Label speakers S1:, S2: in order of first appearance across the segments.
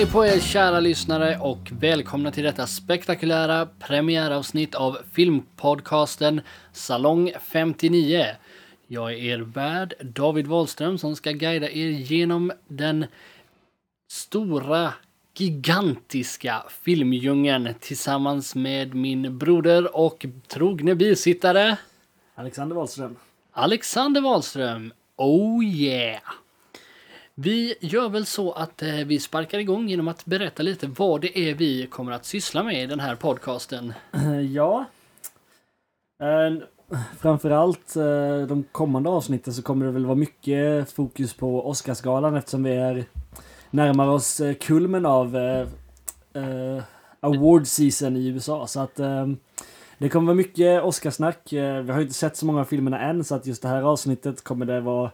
S1: Hej på er kära lyssnare och välkomna till detta spektakulära premiäravsnitt av filmpodcasten Salong 59. Jag är er värd David Wahlström som ska guida er genom den stora, gigantiska filmdjungeln tillsammans med min broder och trogne bisittare
S2: Alexander Wahlström.
S1: Alexander Wahlström. Oh yeah! Vi gör väl så att eh, vi sparkar igång genom att berätta lite vad det är vi kommer att syssla med i den här podcasten.
S2: Ja. Eh, framförallt eh, de kommande avsnitten så kommer det väl vara mycket fokus på Oscarsgalan eftersom vi är närmar oss kulmen av award season i USA. Så att det kommer vara mycket Oscarsnack. Vi har ju inte sett så många av filmerna än så att just det här avsnittet kommer det vara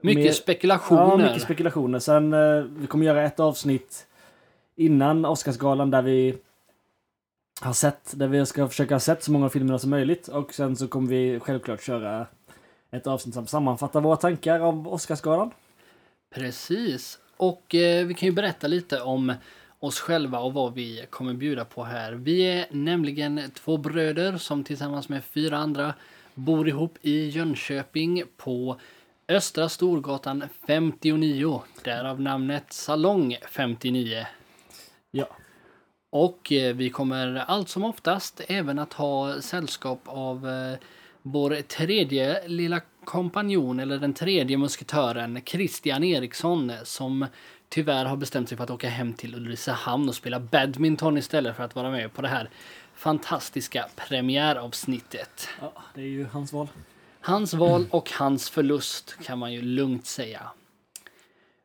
S1: mycket
S2: Mer-
S1: spekulationer.
S2: Ja, mycket spekulationer. Sen eh, vi kommer göra ett avsnitt innan Oscarsgalan där vi har sett, där vi ska försöka ha sett så många filmer som möjligt. Och sen så kommer vi självklart köra ett avsnitt som sammanfattar våra tankar om Oscarsgalan.
S1: Precis. Och eh, vi kan ju berätta lite om oss själva och vad vi kommer bjuda på här. Vi är nämligen två bröder som tillsammans med fyra andra bor ihop i Jönköping på Östra Storgatan 59. Därav namnet Salong 59.
S2: Ja.
S1: Och eh, vi kommer allt som oftast även att ha sällskap av eh, vår tredje lilla kompanjon, eller den tredje musketören, Christian Eriksson, som tyvärr har bestämt sig för att åka hem till Ulricehamn och spela badminton istället för att vara med på det här fantastiska premiäravsnittet.
S2: ja, det är ju hans val.
S1: Hans val och hans förlust kan man ju lugnt säga.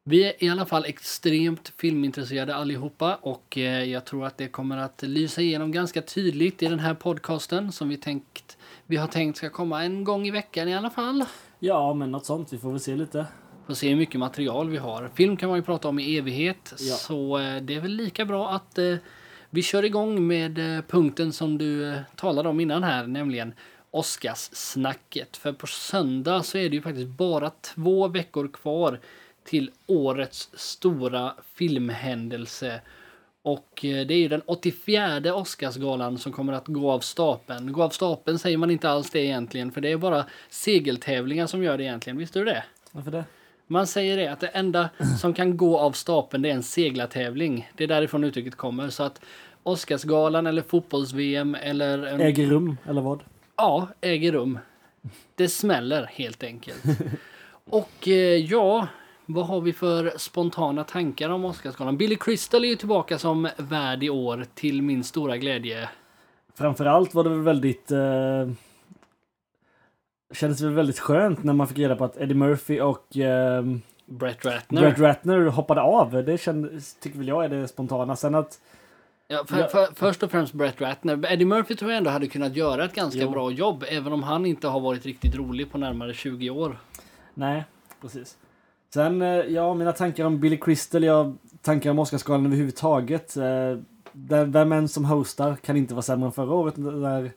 S1: Vi är i alla fall extremt filmintresserade allihopa och eh, jag tror att det kommer att lysa igenom ganska tydligt i den här podcasten som vi tänkt vi har tänkt ska komma en gång i veckan i alla fall.
S2: Ja, men något sånt. Vi får väl se lite.
S1: Får se hur mycket material vi har. Film kan man ju prata om i evighet
S2: Ja.
S1: så eh, det är väl lika bra att eh, vi kör igång med punkten som du talade om innan här, nämligen Oscars-snacket. För på söndag så är det ju faktiskt bara två veckor kvar till årets stora filmhändelse. Och eh, det är ju den 84 Oscarsgalan som kommer att gå av stapeln. Gå av stapeln säger man inte alls det egentligen, för det är bara segeltävlingar som gör det egentligen. Visste du det?
S2: Varför det?
S1: Man säger det att det enda som kan gå av stapeln det är en seglartävling. Det är därifrån uttrycket kommer. Så att Oscarsgalan eller fotbolls-VM eller en,
S2: Äger rum, eller vad?
S1: Ja, äger rum. Det smäller helt enkelt. Och eh, ja, vad har vi för spontana tankar om Oscarsgalan? Billy Crystal är ju tillbaka som värd i år till min stora glädje.
S2: Framförallt var det väl väldigt... Eh, kändes väl väldigt skönt när man fick reda på att Eddie Murphy och ehm,
S1: Brett Ratner.
S2: Brett Ratner hoppade av. Det kändes, tycker väl jag är det spontana. Sen att...
S1: Ja, för, för, först och främst Brett Ratner. Eddie Murphy tror jag ändå hade kunnat göra ett ganska
S2: Jo.
S1: bra jobb, även om han inte har varit riktigt rolig på närmare 20 år.
S2: Nej, precis. Sen, eh, ja, mina tankar om Billy Crystal, jag tankar om Oscarsgalan överhuvudtaget. Eh, vem än som hostar kan inte vara sämre än förra året. Där,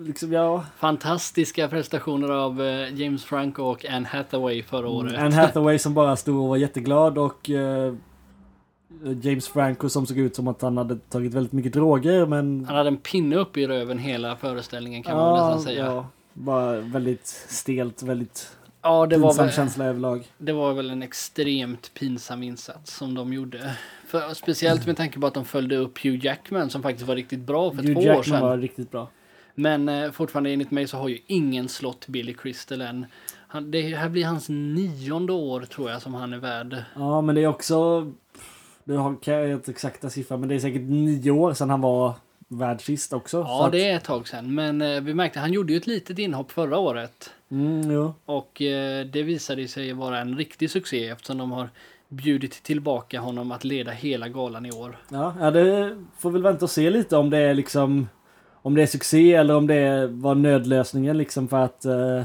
S2: liksom, ja,
S1: Fantastiska prestationer av eh, James Franco och Anne Hathaway förra året.
S2: Anne Hathaway som bara stod och var jätteglad och eh, James Franco som såg ut som att han hade tagit väldigt mycket droger men...
S1: Han hade en pinne upp i röven hela föreställningen kan man väl nästan säga. Ja,
S2: ja, bara väldigt stelt, väldigt
S1: det, var
S2: pinsam
S1: väl,
S2: känsla överlag.
S1: det var väl en extremt pinsam insats som de gjorde. För, speciellt med tanke på att de följde upp Hugh Jackman som faktiskt var riktigt bra för
S2: Hugh
S1: två år
S2: Jackman
S1: sedan.
S2: var riktigt bra.
S1: Men eh, fortfarande enligt mig så har ju ingen slått Billy Crystal än. Han, det här blir hans nionde år tror jag som han är värd.
S2: Ja, men det är också... Nu har kan jag inte exakta siffran, men det är säkert nio år sedan han var världssist också.
S1: Ja,
S2: att-
S1: det är ett tag sedan. Men eh, vi märkte han gjorde ju ett litet inhopp förra året.
S2: Mm, jo.
S1: Och eh, det visade sig vara en riktig succé eftersom de har bjudit tillbaka honom att leda hela galan i år.
S2: Ja, ja, det får väl vänta och se lite om det är liksom... Om det är succé eller om det var nödlösningen liksom för att eh,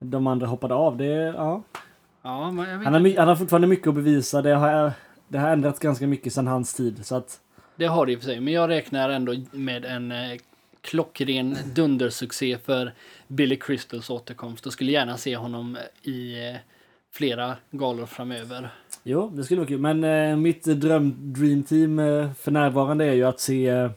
S2: de andra hoppade av. Det, ja.
S1: Ja,
S2: han, har, han har fortfarande mycket att bevisa. Det har, det har ändrats ganska mycket sedan hans tid. Så att,
S1: Det har det i och för sig, men jag räknar ändå med en eh, klockren dundersuccé för Billy Crystals återkomst och skulle gärna se honom i eh, flera galor framöver.
S2: Jo, det skulle vara kul. Men eh, mitt dröm dream team eh, för närvarande är ju att se eh,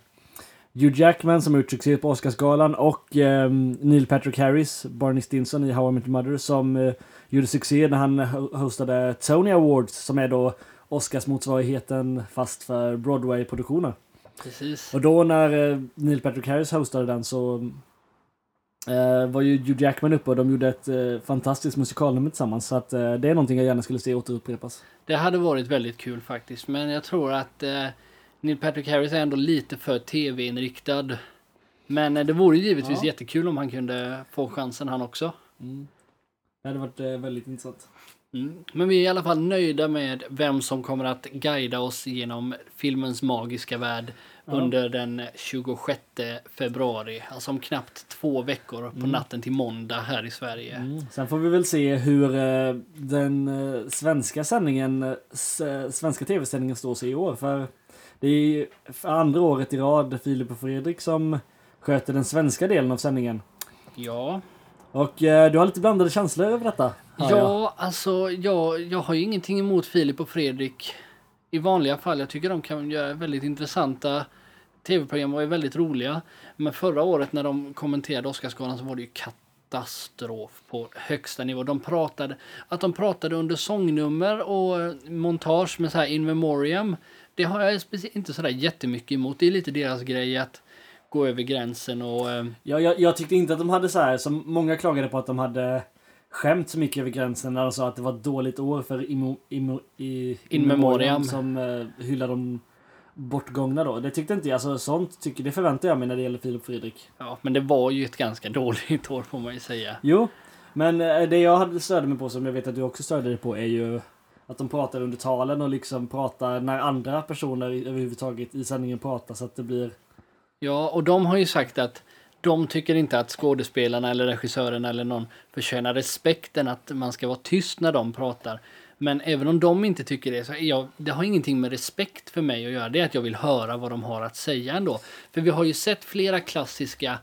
S2: Hugh Jackman som gjort succé på Oscarsgalan och eh, Neil Patrick Harris, Barney Stinson i How I Met Your Mother som eh, gjorde succé när han ho- hostade Tony Awards som är då Oscars-motsvarigheten fast för Broadway-produktioner.
S1: Precis.
S2: Och då när eh, Neil Patrick Harris hostade den så eh, var ju Hugh Jackman uppe och de gjorde ett eh, fantastiskt musikalnummer tillsammans. Så att det är någonting jag gärna skulle se återupprepas.
S1: Det hade varit väldigt kul faktiskt. Men jag tror att Neil Patrick Harris är ändå lite för tv-inriktad. Men det vore givetvis
S2: Ja.
S1: jättekul om han kunde få chansen han också.
S2: Det hade varit väldigt intressant.
S1: Mm. Men vi är i alla fall nöjda med vem som kommer att guida oss genom filmens magiska värld
S2: Ja.
S1: under den 26 februari. Alltså om knappt två veckor på natten till måndag här i Sverige.
S2: Mm. Sen får vi väl se hur eh, den eh, svenska sändningen, eh, svenska tv-sändningen står sig i år. För det är för andra året i rad Filip och Fredrik som sköter den svenska delen av sändningen.
S1: Ja,
S2: Och eh, du har lite blandade känslor över detta. hör jag.
S1: Ja, alltså jag, jag har ju ingenting emot Filip och Fredrik i vanliga fall. Jag tycker de kan göra väldigt intressanta tv-program och är väldigt roliga. Men förra året när de kommenterade Oscarsgalan så var det ju katastrof på högsta nivå. De pratade, att de pratade under sångnummer och eh, montage med så här in memoriam. Det har jag inte sådär jättemycket emot. Det är lite deras grej att gå över gränsen och eh,
S2: Ja, jag, jag tyckte inte att de hade så här som många klagade på att de hade skämt så mycket över gränsen när de sa att det var ett dåligt år för imo, imo, i,
S1: In memoriam.
S2: som eh, hyllar de bortgångna då. Det tyckte inte jag. Alltså, sånt tycker, det förväntar jag mig när det gäller Filip Fredrik.
S1: ja, men det var ju ett ganska dåligt år får man ju säga.
S2: Jo, men eh, det jag hade störde mig på som jag vet att du också störde dig på är ju att de pratar under talen och liksom pratar när andra personer överhuvudtaget i sändningen pratar så att det blir...
S1: Ja, och de har ju sagt att de tycker inte att skådespelarna eller regissörerna eller någon förtjänar respekten att man ska vara tyst när de pratar. Men även om de inte tycker det så jag, det har ingenting med respekt för mig att göra. Det är att jag vill höra vad de har att säga ändå. För vi har ju sett flera klassiska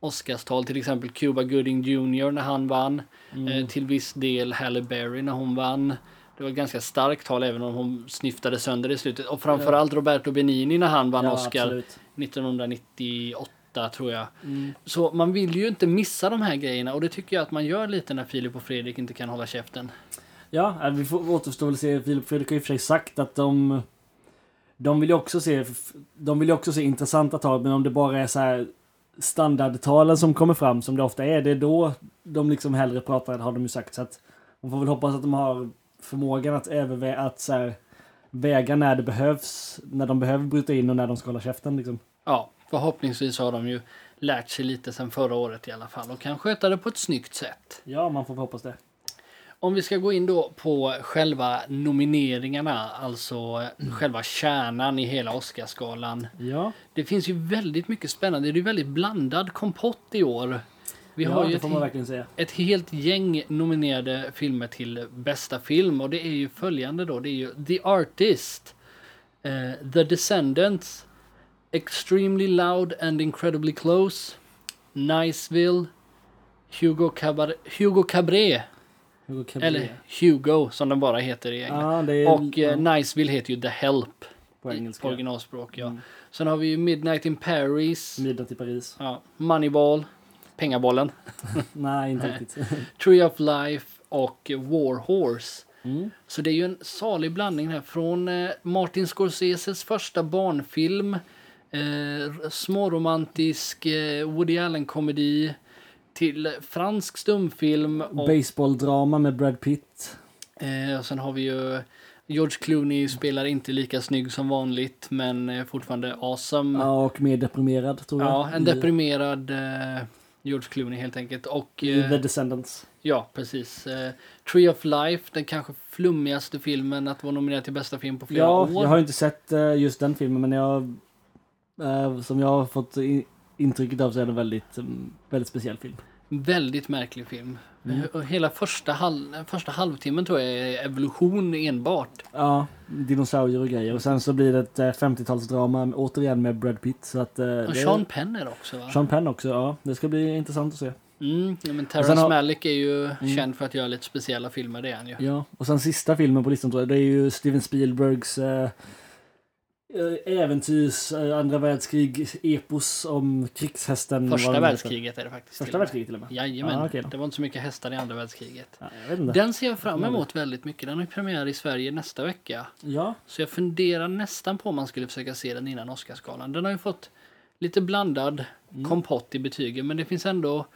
S1: Oscarstal, till exempel Cuba Gooding Jr när han vann. Eh, till viss del Halle Berry när hon vann. Det var ett ganska starkt tal även om hon snyftade sönder i slutet. Och framförallt Roberto Benini när han vann
S2: Ja,
S1: Oscar.
S2: absolut.
S1: 1998 tror jag. Så man vill ju inte missa de här grejerna och det tycker jag att man gör lite när Filip och Fredrik inte kan hålla käften.
S2: Ja, eh, vi får återstår väl se. Filip och Fredrik har och för sig sagt att de... De vill ju också se, de vill ju också se intressanta tal, men om det bara är så här standardtalen som kommer fram, som det ofta är, det är då de liksom hellre pratar, har de ju sagt. Så att man får väl hoppas att de har förmågan att överväga, att så här, väga när det behövs, när de behöver bryta in och när de ska hålla käften liksom.
S1: Ja, förhoppningsvis har de ju lärt sig lite sen förra året i alla fall och kan sköta det på ett snyggt sätt.
S2: Ja, man får hoppas det.
S1: Om vi ska gå in då på själva nomineringarna, alltså själva kärnan i hela Oscarsgalan.
S2: Ja,
S1: Det finns ju väldigt mycket spännande, det är ju väldigt blandad kompott i år. Vi
S2: ja
S1: har ju ett ett helt gäng nominerade filmer till bästa film och det är ju följande då. Det är ju The Artist, eh, The Descendants, Extremely Loud and Incredibly Close, Niceville, Hugo, Cabar Hugo Cabré,
S2: Hugo Cabret.
S1: eller Hugo som den bara heter i England.
S2: Ja, det är
S1: Och
S2: ja,
S1: eh, Niceville heter ju The Help
S2: på engelska.
S1: på originalspråk. Ja.
S2: Mm.
S1: Sen har vi ju Midnight in Paris,
S2: Midnatt i Paris.
S1: ja, Moneyball, Pengabollen,
S2: Nej, inte riktigt.
S1: Tree of Life och War Horse.
S2: Mm.
S1: Så det är ju en salig blandning här från eh, Martin Scorseses första barnfilm, eh, småromantisk eh, Woody Allen-komedi till fransk stumfilm och,
S2: Baseballdrama med Brad Pitt.
S1: eh, och sen har vi ju George Clooney spelar inte lika snygg som vanligt men eh, fortfarande awesome.
S2: Ja, och mer deprimerad tror jag.
S1: Ja, en deprimerad eh, George Clooney helt enkelt. Och
S2: I
S1: eh,
S2: The Descendants.
S1: Ja, precis. Eh, Tree of Life, den kanske flummigaste filmen att vara nominerad till bästa film på flera
S2: Ja,
S1: år.
S2: jag har inte sett eh, just den filmen men jag... eh, som jag har fått intrycket av så är det en väldigt, mm, väldigt speciell film.
S1: Väldigt märklig film.
S2: Mm.
S1: Eh, Hela första, halv, första halvtimmen tror jag är evolution enbart.
S2: Ja, dinosaurier och grejer. Och sen så blir det ett eh, 50-talsdrama återigen med Brad Pitt. Så att, eh,
S1: Och
S2: det-
S1: Sean Penn är det också va?
S2: Sean Penn också, ja. Det ska bli intressant att se.
S1: Mm, ja, men Terrence
S2: har-
S1: Malick är ju
S2: Mm.
S1: känd för att göra lite speciella filmer, det är han ju.
S2: Ja, och sen sista filmen på listan tror jag, det är ju Steven Spielbergs eh, eh, äventyrs, eh, andra världskrig, epos om krigshästen.
S1: Första världskriget är det faktiskt.
S2: Första världskriget till och med?
S1: Jajamän.
S2: Ah, då.
S1: Det var inte så mycket hästar i andra världskriget.
S2: Inte.
S1: Den ser jag fram emot väldigt mycket. Den har premiär i Sverige nästa vecka.
S2: Ja,
S1: Så jag funderar nästan på om man skulle försöka se den innan Oscarsgalan. Den har ju fått lite blandad
S2: Mm.
S1: kompott i betygen, men det finns ändå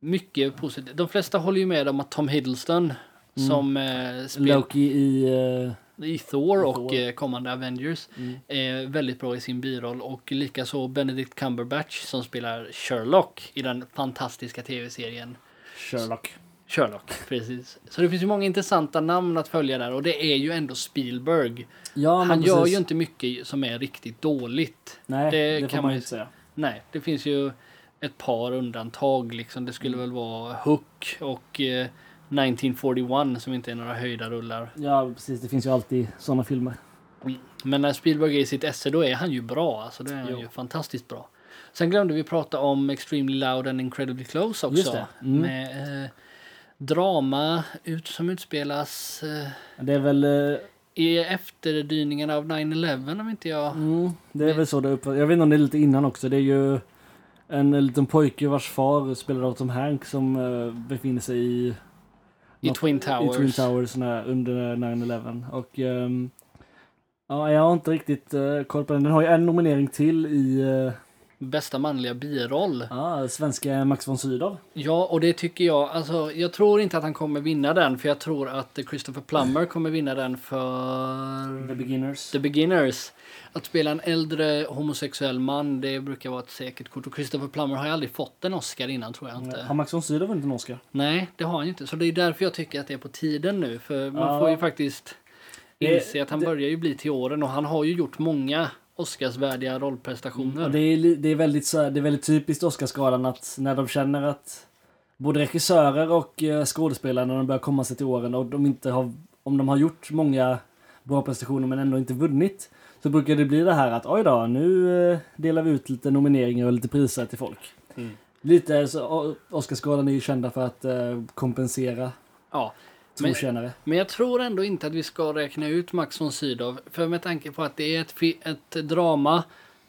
S1: mycket positivt. De flesta håller ju med om att Tom Hiddleston
S2: Mm.
S1: som eh, spelar
S2: Loki i... eh,
S1: i Thor och
S2: Thor.
S1: eh, kommande Avengers
S2: Mm.
S1: är väldigt bra i sin biroll och likaså Benedict Cumberbatch som spelar Sherlock i den fantastiska tv-serien
S2: Sherlock.
S1: Sherlock. Precis. Så det finns ju många intressanta namn att följa där och det är ju ändå Spielberg.
S2: Ja,
S1: Han gör
S2: precis.
S1: ju inte mycket som är riktigt dåligt.
S2: Nej,
S1: det
S2: det,
S1: kan man ju-
S2: inte säga.
S1: Nej, det finns ju ett par undantag liksom. Det skulle väl vara Hook och eh, 1941 som inte är några höjda rullar.
S2: Ja, precis. Det finns ju alltid sådana filmer.
S1: Men när Spielberg är i sitt esse då är han ju bra. Alltså då är han
S2: Jo.
S1: ju fantastiskt bra. Sen glömde vi prata om Extremely Loud and Incredibly Close också.
S2: Mm.
S1: Med eh, drama ut, som utspelas eh,
S2: Det är väl... eh,
S1: i efterdyningen av 9-11 om inte jag...
S2: Mm, det är väl så det upp. Jag vet inte om det är lite innan också. Det är ju en liten pojke vars far spelar av Tom Hanks som eh, befinner sig i...
S1: I
S2: något-
S1: Twin Towers.
S2: I Twin Towers när, under 9-11. Och... ehm, ja, jag har inte riktigt uh, koll på den. Den har ju en nominering till i uh,
S1: Bästa manliga biroll.
S2: ja, svenska Max von Sydow.
S1: Ja, och det tycker jag. Alltså, jag tror inte att han kommer vinna den. För jag tror att Christopher Plummer kommer vinna den för...
S2: The Beginners.
S1: The Beginners. Att spela en äldre homosexuell man, det brukar vara ett säkert kort. Och Christopher Plummer har ju aldrig fått en Oscar innan tror jag inte.
S2: Har Max von Sydow vunnit en Oscar?
S1: Nej, det har han ju inte. Så det är därför jag tycker att det är på tiden nu. För man
S2: Ja.
S1: får ju faktiskt inse att han
S2: det-
S1: börjar ju bli till åren och han har ju gjort många Oscarsvärdiga rollprestationer.
S2: Och det, är, det, är väldigt, så här- det är väldigt typiskt Oscarsgalan att när de känner att både regissörer och eh, skådespelare när de börjar komma sig till åren och de inte har, om de har gjort många bra prestationer men ändå inte vunnit så brukar det bli det här att oj då, nu eh, delar vi ut lite nomineringar och lite priser till folk.
S1: Mm.
S2: Lite så, Oscarsgalan är ju kända för att eh, kompensera
S1: Ja, Men-
S2: trotjänare.
S1: Men jag tror ändå inte att vi ska räkna ut Max von Sydow. För med tanke på att det är ett, ett drama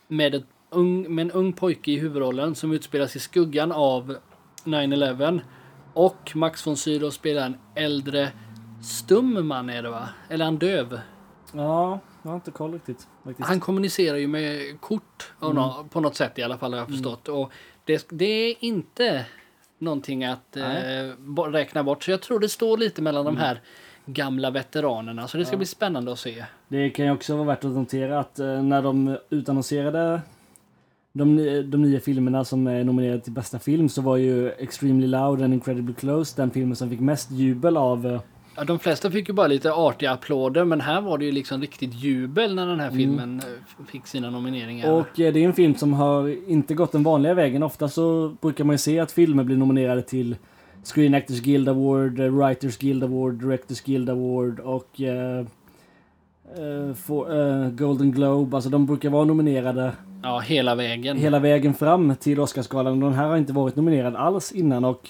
S1: med, ett ung, med en ung pojke i huvudrollen som utspelas i skuggan av 9-11. Och Max von Sydow spelar en äldre stum man är det va? Eller han döv?
S2: Ja, jag har inte koll riktigt. faktiskt.
S1: Han kommunicerar ju med kort
S2: Mm.
S1: på något sätt i alla fall har jag förstått. Och det, det är inte någonting att eh, räkna bort. Så jag tror det står lite mellan de här gamla veteranerna. Så det ska
S2: Mm. Ja.
S1: bli spännande att se.
S2: Det kan ju också vara värt att notera att eh, när de utannonserade de, de nya filmerna som är nominerade till bästa film så var ju Extremely Loud and Incredibly Close den filmen som fick mest jubel av...
S1: Ja, de flesta fick ju bara lite artiga applåder men här var det ju liksom riktigt jubel när den här
S2: Mm.
S1: filmen eh, fick sina nomineringar.
S2: Och eh, det är en film som har inte gått den vanliga vägen. Ofta så brukar man ju se att filmer blir nominerade till Screen Actors Guild Award, eh, Writers Guild Award, Directors Guild Award och eh, få- eh, Golden Globe. Alltså de brukar vara nominerade
S1: Ja, hela vägen.
S2: hela vägen fram till Oscarsgalan. Den här har inte varit nominerad alls innan och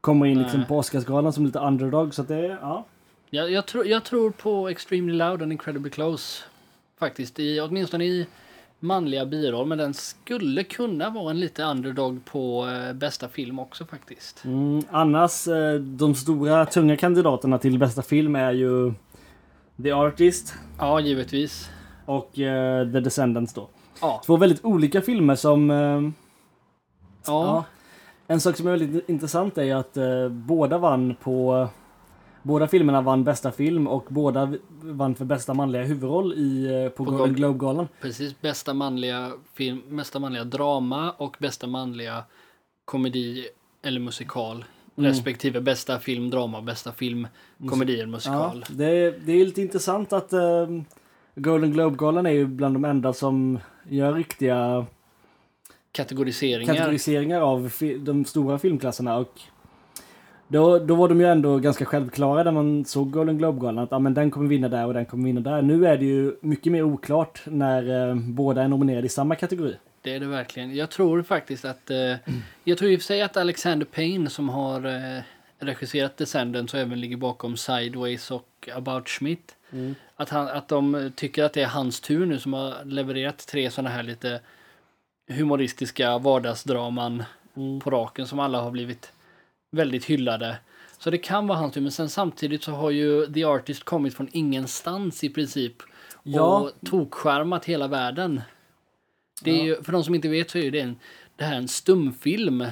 S2: kommer in liksom på Oscarsgalan som lite underdog. Så att det är, ja.
S1: Jag, jag, tror, jag tror på Extremely Loud and Incredibly Close. Faktiskt, i, åtminstone i manliga biroll. Men den skulle kunna vara en lite underdog på eh, bästa film också faktiskt.
S2: Mm, annars, eh, de stora tunga kandidaterna till bästa film är ju The Artist
S1: Ja, givetvis.
S2: och eh, The Descendants då.
S1: Ja.
S2: Två väldigt olika filmer som... Eh,
S1: Ja.
S2: En sak som är väldigt intressant är ju att eh, båda vann på... Båda filmerna vann bästa film och båda vann för bästa manliga huvudroll i, eh, på,
S1: På
S2: Golden
S1: Gol-
S2: Globe-galan.
S1: Precis. Bästa manliga film, bästa manliga drama och bästa manliga komedi eller musikal.
S2: Mm.
S1: Respektive bästa film, drama, bästa film, komedi eller
S2: Ja,
S1: musikal.
S2: det, är, det är lite intressant att eh, Golden Globe-galan är ju bland de enda som gör riktiga
S1: Kategoriseringar.
S2: kategoriseringar av de stora filmklasserna. Och då, då var de ju ändå ganska självklara när man såg Golden Globe-galan att ah, men den kommer vinna där och den kommer vinna där. Nu är det ju mycket mer oklart när eh, båda är nominerade i samma kategori.
S1: Det är det verkligen. Jag tror faktiskt att... Eh, jag tror i och för sig att Alexander Payne som har eh, regisserat Descendants och även ligger bakom Sideways och About Schmidt.
S2: Mm.
S1: Att, han, att de tycker att det är hans tur nu som har levererat tre sådana här lite humoristiska vardagsdraman
S2: Mm.
S1: på raken som alla har blivit väldigt hyllade. Så det kan vara hans tur, men sen samtidigt så har ju The Artist kommit från ingenstans i princip.
S2: Ja.
S1: Och tokskärmat hela världen. Det är
S2: Ja.
S1: ju, för de som inte vet så är ju det, en, det här en stumfilm.